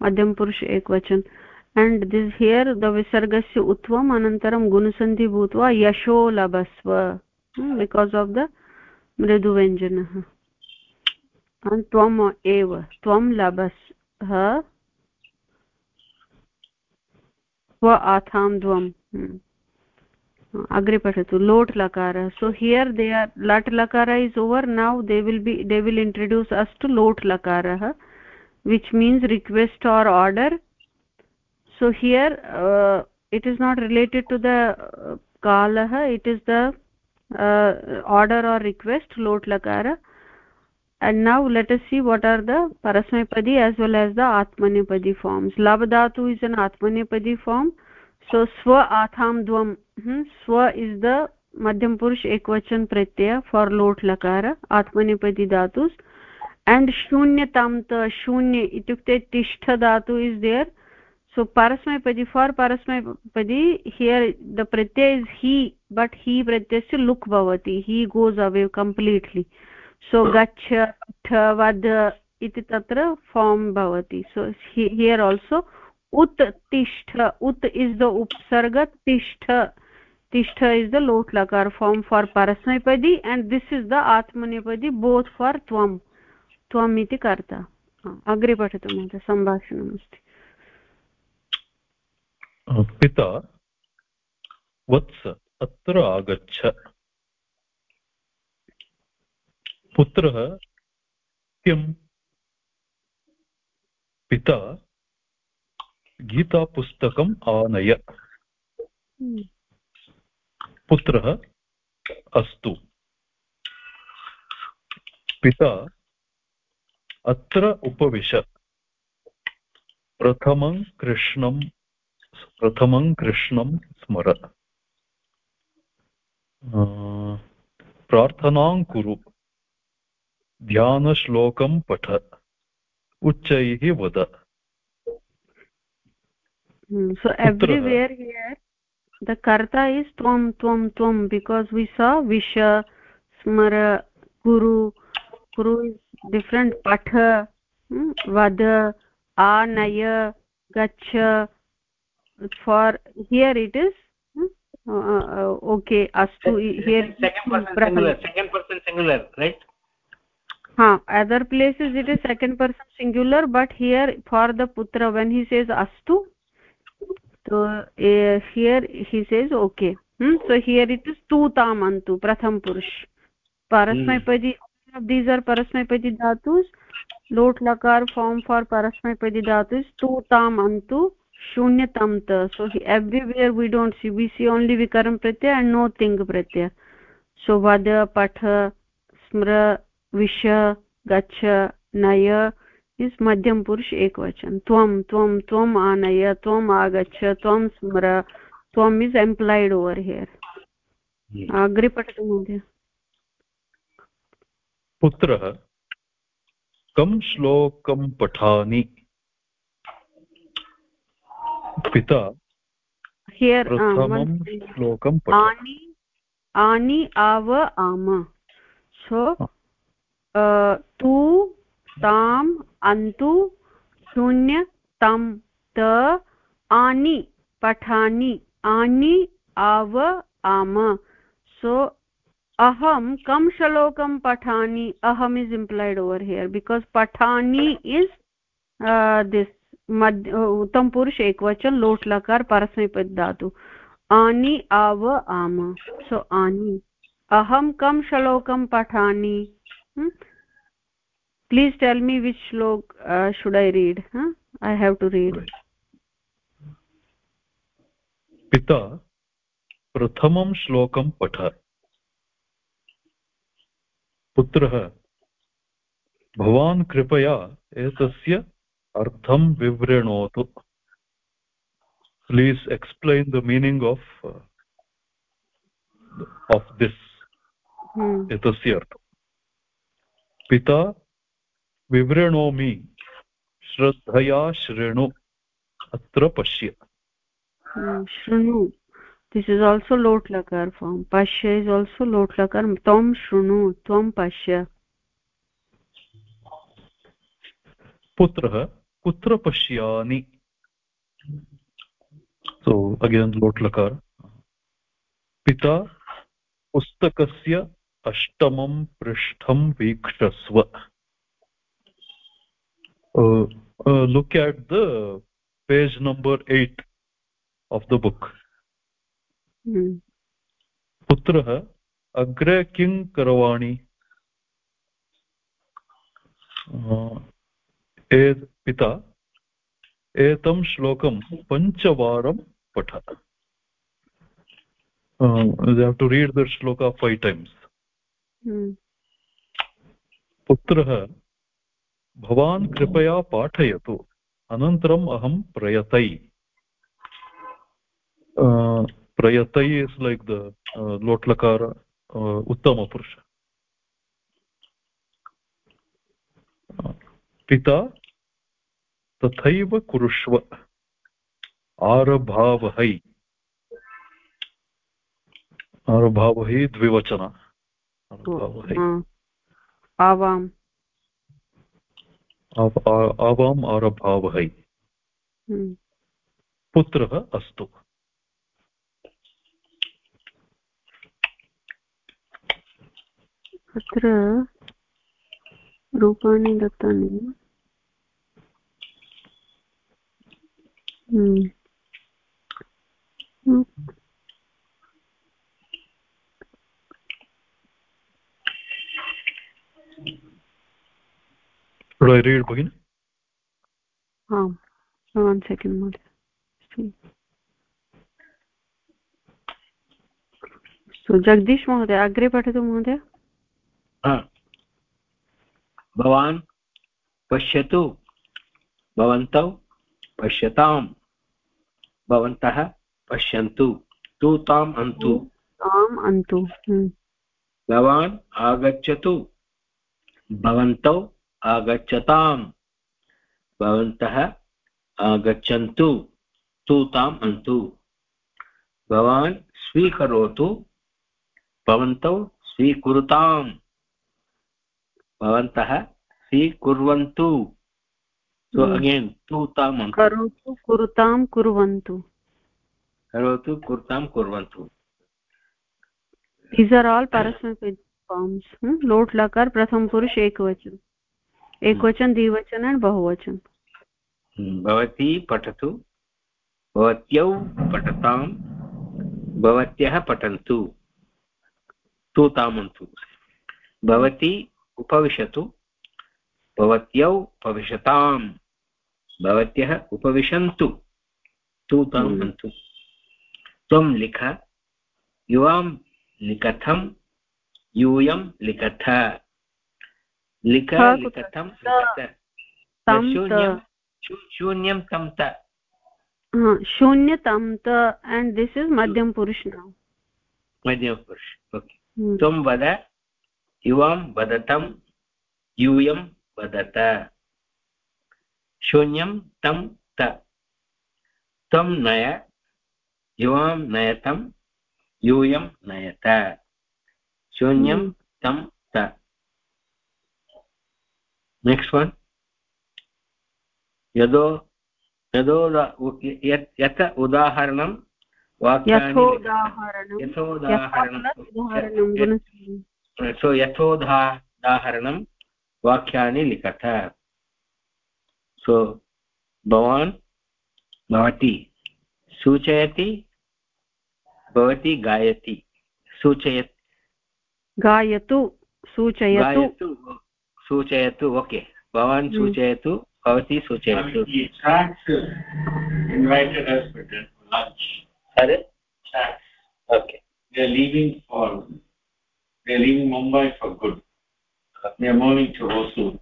उत्तिष्ठ मध्यमपुरुष एकवचन एण्ड् दिस् हियर् द विसर्गस्य उत्वम् अनन्तरं गुणसन्धि भूत्वा यशो लभस्व बिकास् आफ् द मृदुव्यञ्जनः त्वम् एव त्वं लभस्व स्व आथां द्वम् अग्रे पठतु लोट् लकारः so here they are lat lakara is over now they will be they will introduce us to lot लकारः which means request or order so here uh, it is not related to the uh, kalah it is the uh, order or request lot lakara and now let us see what are the parasmapadi as well as the atmanepadi forms lab dhatu is an atmanepadi form so swa atham dvam hmm, swa is the madhyam purush ekvachan pratyaya for lot lakara atmanepadi dhatus and शून्यतां त शून्य इत्युक्ते तिष्ठ dhatu is there so parasmaipadi for parasmaipadi here the pratyaya is he but ही प्रत्ययस्य लुक् भवति ही goes away completely सो गच्छ उठ वद इति तत्र फार्म् भवति सो हियर् आल्सो उत् तिष्ठ उत् इस् द उपसर्ग तिष्ठ तिष्ठ इस् द लोट्लकार form for परस्मैपदि and this is the आत्मनेपदि both for त्वम् त्वम् इति कर्ता अग्रे पठतु महोदय सम्भाषणमस्ति। पिता वत्स अत्र आगच्छ। पुत्रः किम्? पिता गीतापुस्तकम् आनय। हम्म। पुत्रः अस्तु। पिता अत्र उपविश प्रथमं कृष्णं प्रथमं कृष्णं स्मर प्रार्थनां कुरु ध्यानश्लोकं पठ उच्चैः वद hmm. so everywhere here the karta is tvam tvam tvam because we saw visha smara guru guru is different पठ वद आनय गच्छ for here it is okay अस्तु हियर् हा other places it is second person singular but here for the putra when he says अस्तु here he says okay so here it is तु तामन्तु प्रथम पुरुष परस्मैपदी hmm. these are parasmaipadi dhatus lot lakar form for parasmaipadi dhatu is tu tam antu shunyatam ta so everywhere we don't see we see only vikaram pratyaya and no ting pratyaya so vada patha smra विश गच्छ नय is मध्यम पुरुष एकवचन त्वं त्वं त्वम् आनय त्वम् आगच्छ त्वं स्मर त्वम् इस् एम्प्लाय्ड् ओवर् हियर् अग्रे पठतु महोदय पुत्रः कं श्लोकं पठामि? पिता हियर् श्लोकं आनि आनि आव आम। सो तु ताम् अन्तु शून्य तं त आनि पठानि। आनि आव आम। सो अहं कं श्लोकं पठानि अहम् is implied over here because पठानि is this मध्य उत्तम पुरुष एकवचन लोट् लकार परस्मैपद धातु। आनि आव आम। सो आनी। अहं कं श्लोकं पठानि hmm? please मी me श्लोक uh, i read? Huh? i have to read. पिता प्रथमं श्लोकं पठ। पुत्रः भवान् कृपया एतस्य अर्थं विवृणोतु। Please explain the meaning of of this एतस्य अर्थम् पिता विवृणोमि। श्रद्धया शृणु। अत्र पश्य। शृणु। दिस् इस् आल्सो लोट् लकार फार्म् पश्य इस् आल्सो लोट् लकार त्वं शृणु त्वं पश्य पुत्रः कुत्र पश्यानि सो अगेन् लोट् लकार पिता पुस्तकस्य अष्टमं पृष्ठं वीक्षस्व look at the page number eight of the book पुत्रः अग्रे किं करवाणि? पिता एतं श्लोकं पञ्चवारं पठ। have to read the shloka five times. पुत्रः भवान् कृपया पाठयतु अनन्तरम् अहं प्रयतै। प्रयतै इस् लैक् द लोट्लकार उत्तमपुरुष पिता तथैव कुरुष्व आरभावहै आरभावहै द्विवचन आवाम् आवाम् आरभावहै। पुत्रः अस्तु अत्र रूपाणि दत्तानि। हम्म। आम् वन् सेकेण्ड् महोदय जगदीश महोदय अग्रे पठतु महोदय? भवान् पश्यतु। भवन्तौ पश्यताम्। भवन्तः पश्यन्तु। तु ताम् अन्तु। ताम् अन्तु। हम्म। भवान् आगच्छतु। भवन्तौ आगच्छताम्। भवन्तः आगच्छन्तु। तु ताम् अन्तु। भवान् स्वीकरोतु। भवन्तौ स्वीकुरुताम्। भवन्तः स्वीकुर्वन्तु। Again tu करोतु कुरुतां कुर्वन्तु। करोतु कुर्तां कुर्वन्तु। These are all parasmapid forms. Hmm? लोट लकार प्रथम पुरुष एकवचन एकवचन द्विवचन and बहुवचन भवती पठतु भवत्यौ पठताम् भवत्यः पठन्तु तु तामन्तु भवती उपविशतु। भवत्यौ उपविशताम् भवत्यः उपविशन्तु। तु तामन्तु त्वं लिख। युवां लिखथं। यूयं लिखथ। लिख? लिखथं त. तं। शून्यं शून्यं तं त। हा, शून्य तं। त and this is madhyam purush now. मध्यमपुरुष। ओके। Hmm. त्वं वद। युवां वदतं यूयं वदत। शून्यं तं त। त्वं नय युवां नयतं यूयं नयत। शून्यं. तं त। नेक्स्ट् वन् यदो यदो यत् उदाहरणं वाक्यानि यथोदाहरणं उदाहरणं सो यथोदाहरणं वाक्यानि लिखत। सो भवान् भवती सूचयति भवती गायति सूचयत्। गायतु सूचयतु। सूचयतु ओके। भवान् Hmm. सूचयतु भवती सूचयतु। Okay They're leaving leaving Mumbai for good. They're moving to Hosur.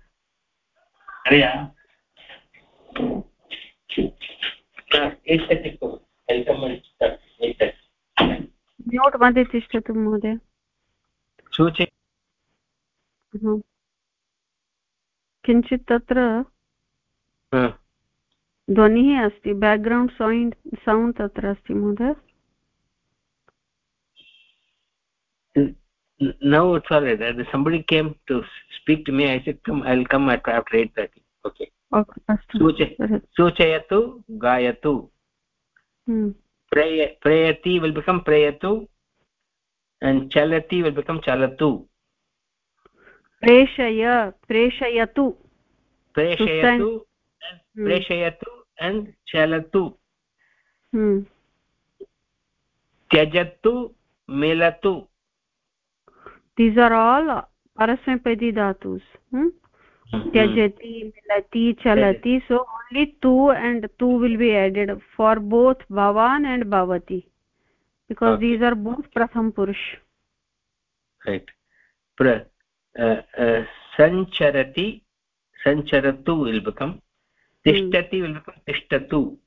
Hariya, mute मध्ये तिष्ठतु महोदय सूचय हा. किञ्चित् तत्र ध्वनिः अस्ति बेक्ग्रौण्ड् सौण्ड् सौण्ड् तत्र अस्ति महोदय no it's all right Uh, somebody came to speak to me i said come i'll come at after 8:30 okay सूचयतु गायतु हम्म. प्रेय prayati will become prayatu and chalati will become chalatu प्रेषय प्रेषयतु preshayatu Hmm. preshayatu and chalatu हम्म. त्यजतु मिलतु these are all parasmapadi dhatus hmm? त्यजति मिलति चलति so only tu and tu will be added for both bhavan and bhavati because Okay. these are both pratham purush right pra uh, uh, sancharati sancharatu will become tishtati will become tishtatu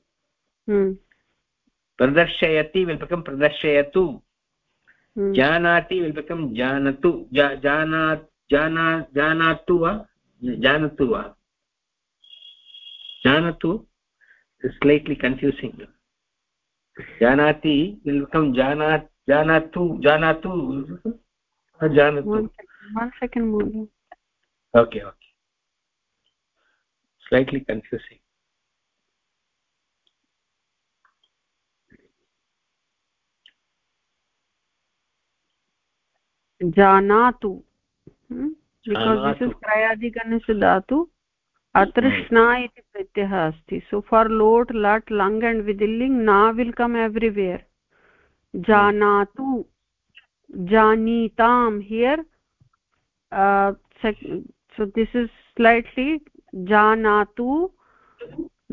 hmm. pradarshayati will become pradarshayatu Hmm. janati will become janatu ja, jana jana janatu va janatu va janatu is slightly confusing janati will become jana janatu janatu or janatu one second one second Maulia. okay okay slightly confusing जानातु because this is क्रयाधिकरणस्य अत्र hmm. श्ना इति प्रत्ययः अस्ति। सो for लोट् लट् लङ् and विदिल्लिङ्ग् ना will come everywhere जानातु जानीताम् here so this is slightly जानातु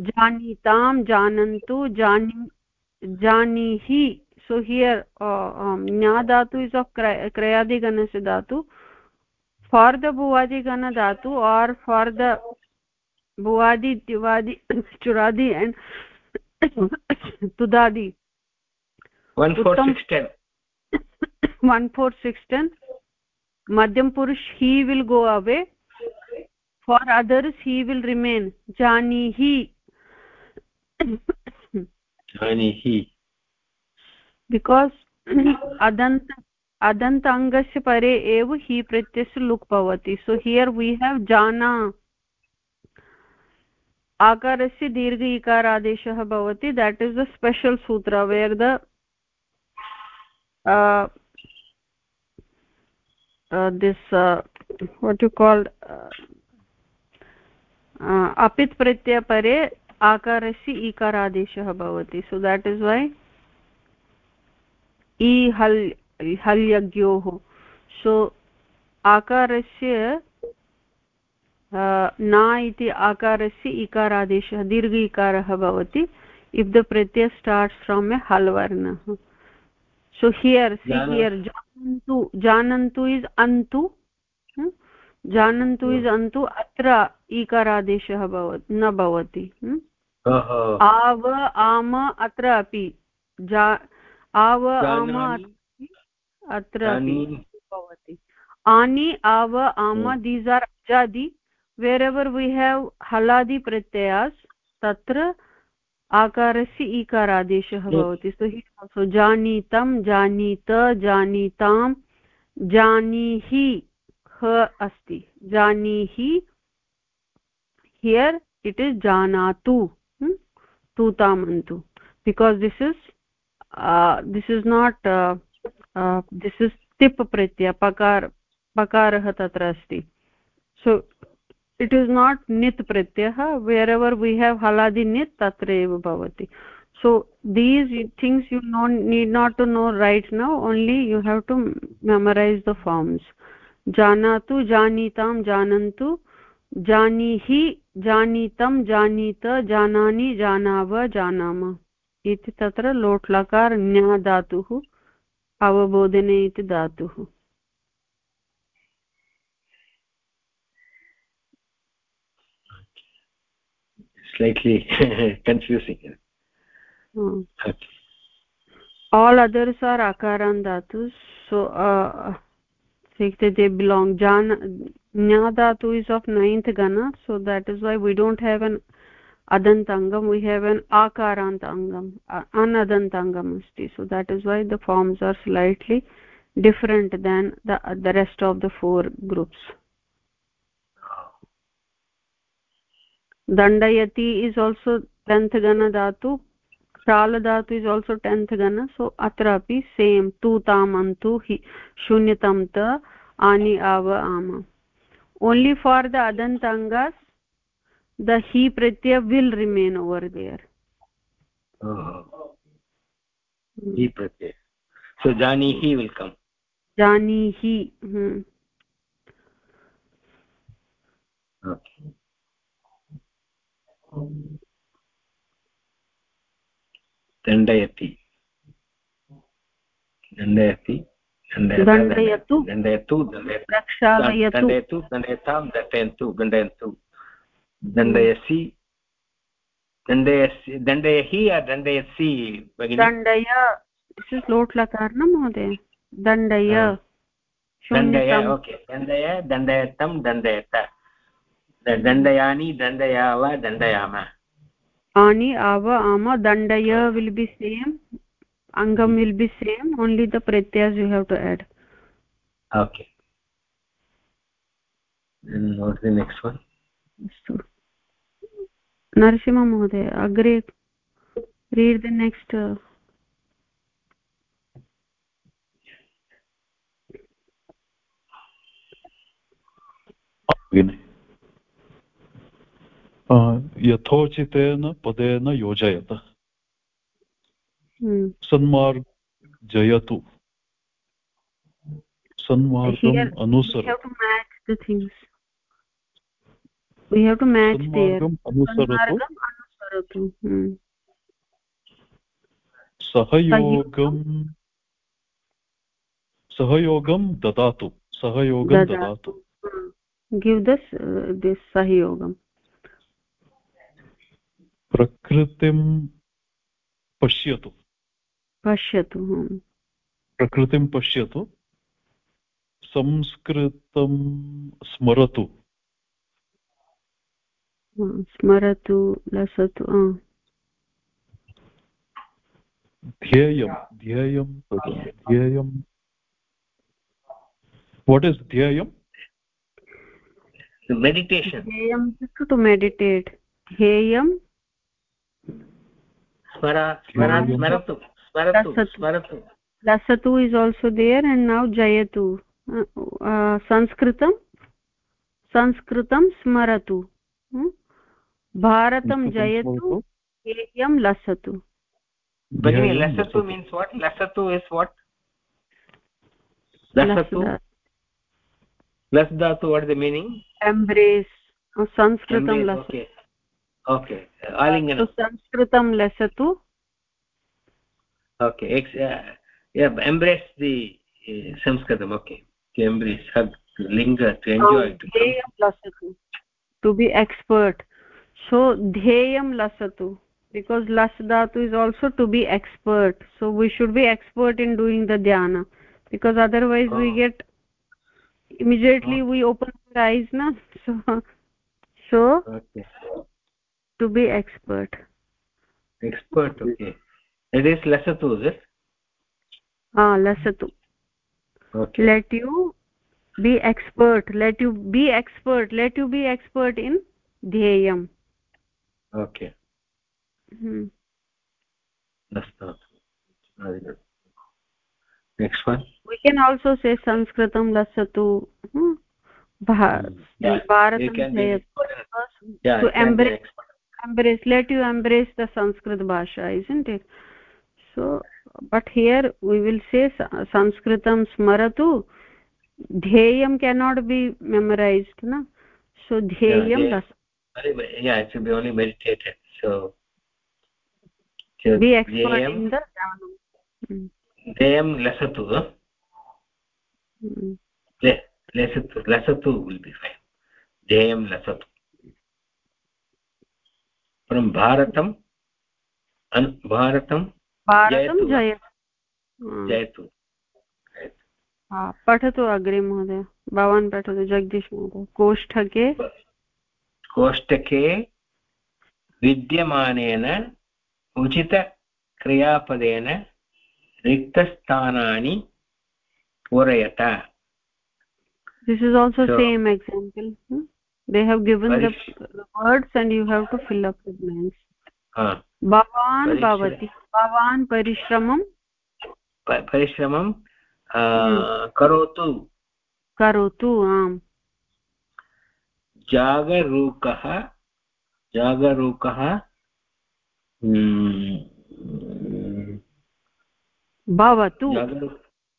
जानीतां जानन्तु जानी जानीहि। So here uh, um, nya dhatu is of krayadi ganasya dhatu for the bhuvadi gana dhatu or for the bhuvadi tivadi churadi and tudadi 1 4 6 10 1 4 6 10 madhyam purush he will go away for others he will remain janihi janihi because अदन्त अदन्ताङ्गस्य परे एव हि प्रत्ययस्य लुक् भवति so here we have जाना आकारस्य दीर्घ इकारादेशः भवति देट् इस् द स्पेशल् सूत्र where the this what you called अपित् प्रत्ययपरे आकारस्य ईकारादेशः भवति सो देट् इस् वै इ हल् हल्यज्ञोः सो आकारस्य न इति आकारस्य इकारादेशः दीर्घ इकारः भवति। इफ् द प्रत्यय स्टार्ट्स् फ्रोम् ए हल् वर्णः सो हियर् हियर् जानन्तु जानन्तु इस् अन्तु जानन्तु इस् अन्तु अत्र ईकारादेशः न भवति। आव आम अत्र अपि जा आव आम अत्र भवति। आनि आव आम दीस् आर् अजादि वेर् एवर् वी हेव् हलादि प्रत्ययास् तत्र आकारस्य ईकारादेशः भवति। सो हि आल्सो जानीतं जानीत जानीतां जानीहि ह अस्ति। जानीहि हियर् इट् इस् जानातु तूतामन्तु। Because this is this is not this is तिप् प्रत्यय पकार पकारः तत्र अस्ति सो इट् इस् नाट् नित् प्रत्ययः वेर् एवर् वी हेव् हलादि नित् तत्र एव भवति so these things you know need not to know right now only you have to memorise the forms जानातु जानीतां जानन्तु जानीहि जानीतं जानीत जानानि जानाव जानामः इति तत्र लोट् लकार न्या धातुः अवबोधने इति धातुः slightly confusing hmm. okay. all others are akaran dhatus so uh, they belong jan nya dhatu is of ninth gana so that is why we don't have an adantangam we have an akarantangam anadantangam asti so that is why the forms are slightly different than the the rest of the four groups. Dandayati is also 10th gana dhatu. Khala dhatu is also 10th gana. So atra api same. Tu tam antu hi shunyatam ta ani ava ama. Only for the adantangas the he pratyaya will remain over there oh. he pratyaya so jani he will come jani he hmm. okay दण्डयति दण्डयति दण्डयतु दण्डयतु दण्डयतु दण्डयतां दण्डयन्तु दण्डयन्तु दण्डयसि दण्डयसि दण्डयहि दण्डयसि दण्डय लोट् लकार न महोदय दण्डय दण्डय okay दण्डय दण्डयतं दण्डयत दण्डयानि दण्डयाव दण्डयाम ani ava ama dandaya will be same angam will be same only the pratyas you have to add okay and what's the next one अस्तु। नरसिंहमहोदय अग्रे रीड् द नेक्स्ट् यथोचितेन पदेन योजयत। हम्म। सन्मार्ग जयतु। सन्मार्गम् अनुसर have to match the things we have to match there अनुसरतु Hmm. सहयोगं सहयोगं ददातु सहयोगं ददातु this uh, this sahyogam प्रकृतिं पश्यतु पश्यतु. प्रकृतिं पश्यतु संस्कृतं स्मरतु. स्मरतु लसतु Ah. ध्येयं ध्येयं तद् ध्येयं वाट् इस् ध्येयं The meditation ध्येयं just to meditate ध्येयं smara smara ध्येयं। smaratu smaratu Lasatu. smaratu lasatu is also there and now jayatu uh, uh, sanskritam sanskritam smaratu Hmm? भारतं जयतु केयं लसतु। लसतु मीन्स् वाट् लसतु इस् वाट् लस् दातु what is the meaning embrace संस्कृतं ओके आलिङ्गनं। संस्कृतं लसतु। ओके एम्ब्रेस् दि संस्कृतम् okay embrace link to enjoy to be expert so dhyayam lasatu because las dhatu is also to be expert so we should be expert in doing the dhyana because otherwise we Oh. get immediately we open our eyes na so so Okay. to be expert Expert. Okay. It is lasatu, is it? ah lasatu Okay. let you be expert let you be expert let you be expert in dhyayam Hmm. Hmm? Can be jayat Yeah. to it can be embrace expert. embrace let you embrace the sanskrit bhasha isn't it so but here we will say sa- sanskritam smaratu dhyayam cannot be memorized na so dhyayam Yeah, las Very, very- yeah, it should be only meditated. So, Jayam, Hmm. Jayam lasatu. Hmm. Lasatu. Lasatu will be fine. Jayam lasatu. From Bharatam, jayat Hmm. Jayatu. हा, पठतु अग्रे महोदय भवान् पठतु जगदीश महोदय कोष्ठके कोष्टके विद्यमानेन उचितक्रियापदेन रिक्तस्थानानि पूरयत this is also So- same example hmm? they have given the, the words and you have to fill up the blanks हा, भवान् Parish- भवति भवान् परिश्रमं परिश्रमं हम्म। करोतु करोतु आम् जागरूकः जागरूकः हम्म, भवतु।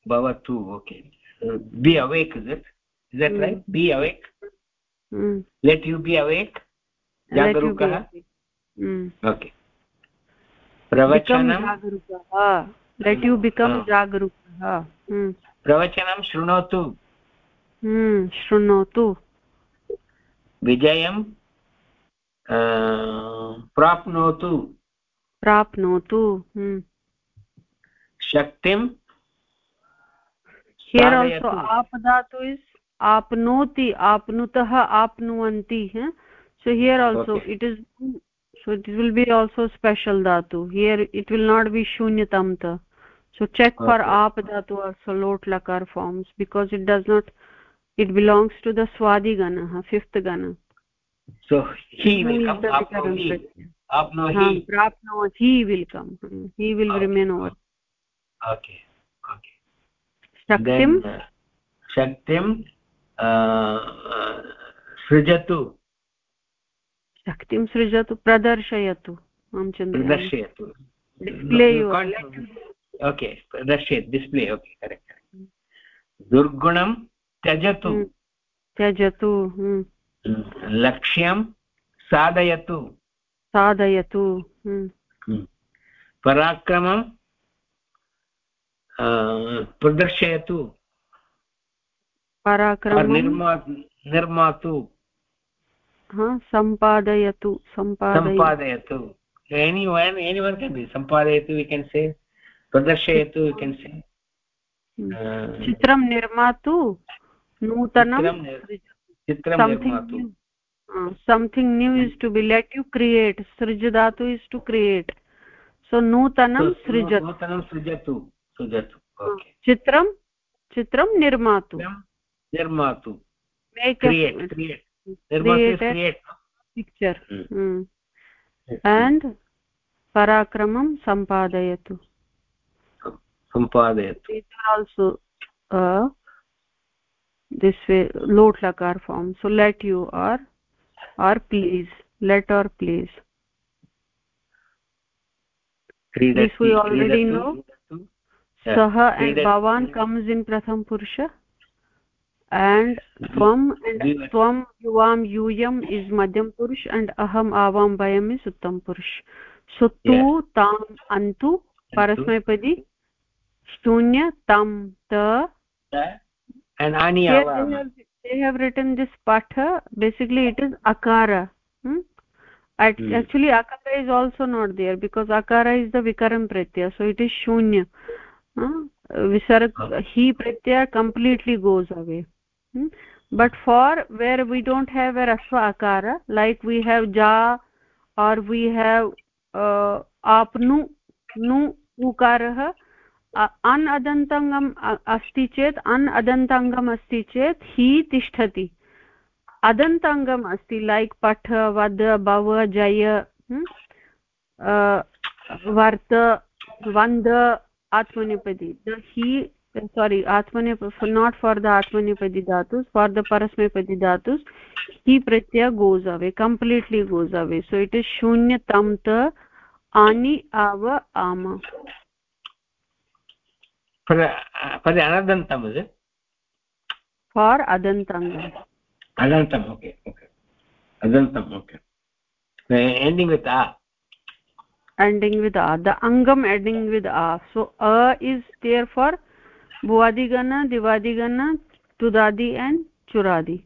भवतु okay be awake is it is that. Right be awake. Let you be awake जागरूकः. Okay प्रवचनं? जागरूकः। Let you become Ah. जागरूकः। Hmm. प्रवचनं शृणोतु. शृणोतु। विजयं प्राप्नोतु प्राप्नोतु Hmm. शक्तिं here also ap dhatu is apnoti apnutah apnuvanti huh? so here also Okay. it is so it will be also special dhatu here it will not be shunyatanta so check okay. for Okay. ap dhatu also lot lakar forms because it does not it belongs to the swadi gana huh? fifth gana so he Who will is come the apno Vikaram he Pratyaya? apno Ha, he prapno he will come Hmm. he will Okay. remain over okay okay shaktim then uh, शक्तिं सृजतु shaktim srijatu pradarshayatu am chandra प्रदर्शयतु display You your can't- let you okay दर्शयतु display okay correct दुर्गुणं त्यजतु। त्यजतु लक्ष्यं साधयतु। साधयतु पराक्रमं प्रदर्शयतु। पराक्रमं। निर्मातु। सम्पादयतु सम्पादयतु anyone anyone can be सम्पादयतु we can say प्रदर्शयतु we can say चित्रं निर्मातु। नूतनं something new is to be let you create सृज धातु is to create so नूतनं सृजतु सृजतु चित्रं चित्रं निर्मातु निर्मातु picture and parakramam sampadayatu sampadayatu these are also uh, this way lot lakar form so let you or or please let or please this we already know saha and bhavan comes in pratham purusha and tvam and tvam yuvam yuyam is madhyam purush and aham avam vayam is uttam purush so tu tam antu parasmayapadi shunya tam ta and ani avam they have written this patha basically it is akara hmm? hmm. actually akara is also not there because akara is the vikaram pratyaya so it is shunya huh? visarg he pratyaya completely goes away hmm? but for where we don't have a rasva akara like we have ja or we have uh, apnu nu ukarah अन् अदन्ताङ्गम् अस्ति चेत् अन् अदन्ताङ्गम् अस्ति चेत् हि तिष्ठति। अदन्ताङ्गम् अस्ति लैक् पठ, वद, भव, जय वर्त, वन्द, आत्मनेपदि। द हि सारि आत्मने not for the आत्मनेपदि दातुस् for the परस्मेपदि दातुस् हि प्रत्यय goes away completely goes away so it is शून्यतं त, आनि, आव, आम। For the anadantam is it for adantangam adantam okay okay adantam okay the ending with a ending with a the angam ending with a so a is there for bhuvadigana divadigana tudadi and churadi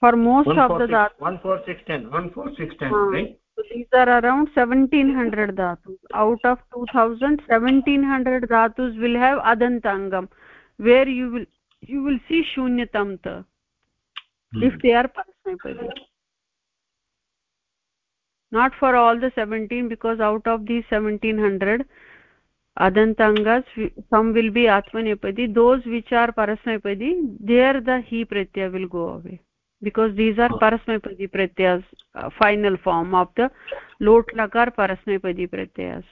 for most of the dhatu 1 4 6 10 1 4 6 10 uh, right so these are around 1700 dhatus out of 2000 1700 dhatus will have adantangam where you will you will see shunyatam ta hmm. if they are parasmapadi not for all the 17 because out of these 1700 adantangas some will be atmanepadi those which are parasmapadi there the he pratyaya will go away because these are parasmapadi pratyas uh, final form of the lot lakar parasmapadi pratyas.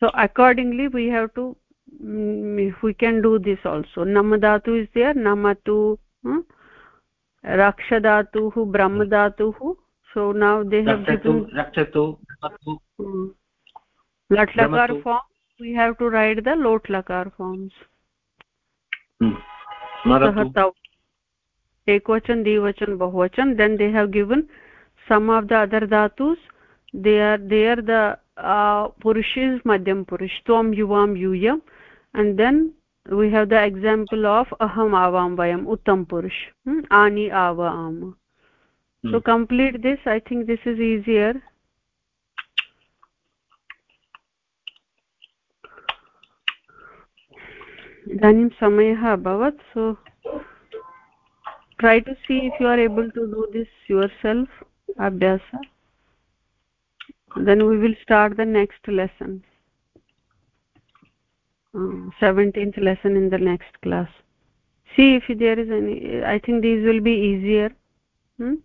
So accordingly we have to um, we can do this also. Namadatu is there namatu hmm? rakshadatuh brahmadatuh so now they have given rakshatu lat lakar form we have to write the lot lakar forms. Hmm. Ekvachan dvachan bahuvachan. Then they have given some of the other dhatus they are there the uh, purush is madhyam purush. Tvam yuvam yuyam. And then we have the example of aham avam vayam uttam purush. Hmm? ani ava so hmm. complete this. I think this is easier इदानीं समयः अभवत् सो try to see if you are able to do this yourself abhyasa then we will start the next lesson uh, 17th lesson in the next class see if there is any i think these will be easier hmm?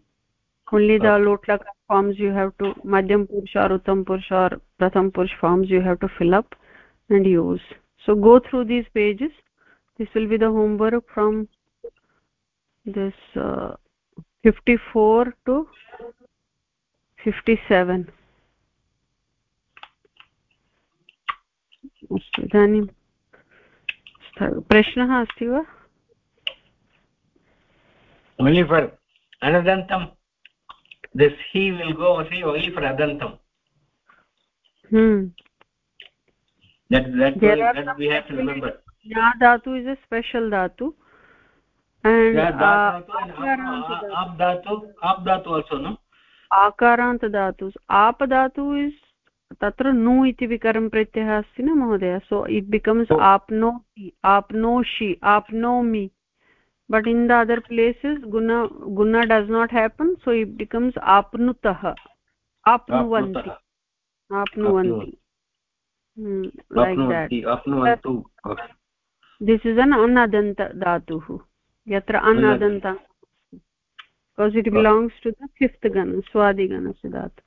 only the okay. lotlak forms you have to madhyam purush or uttam purush or pratham purush forms you have to fill up and use so go through these pages this will be the homework from this uh, 54 to 57 अस्तु इदानीं प्रश्नः अस्ति वा only for anadantam this he will go see only for adantam hmm that that, that we have to remember ya dhatu is a special dhatu and uh, dhatu and ap dhatu ap dhatu also no आकारान्त धातु आप धातु is तत्र नु इति विकरं प्रत्ययः अस्ति न महोदय सो इट् बिकम्स् आप्नोति आप्नोषि आप्नोमि but in the other places guna guna does not happen so it becomes apnutah apnuvanti apnuvanti this is an अनदन्त धातुः यत्र अनदन्त because it belongs to the fifth गण स्वादिगणस्य धातु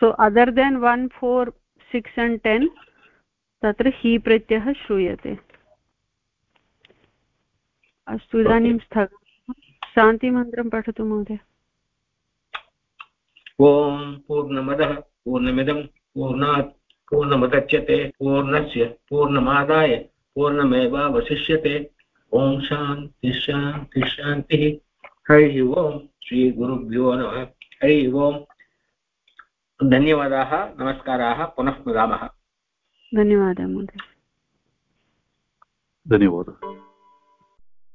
so other then one four six and ten तत्र हि प्रत्ययः श्रूयते अस्तु इदानीं स्थगयामः शान्तिमन्त्रं पठतु महोदय ॐ पूर्णमदः पूर्णमिदं पूर्णात् पूर्णमुदच्यते पूर्णस्य पूर्णमादाय पूर्णमेवावशिष्यते। ॐ शान्ति शान्ति शान्तिः। हरिः ओम् श्रीगुरुभ्यो नमः। हरिः ओम् धन्यवादाः नमस्काराः पुनः मिलामः धन्यवादः महोदय। धन्यवादः।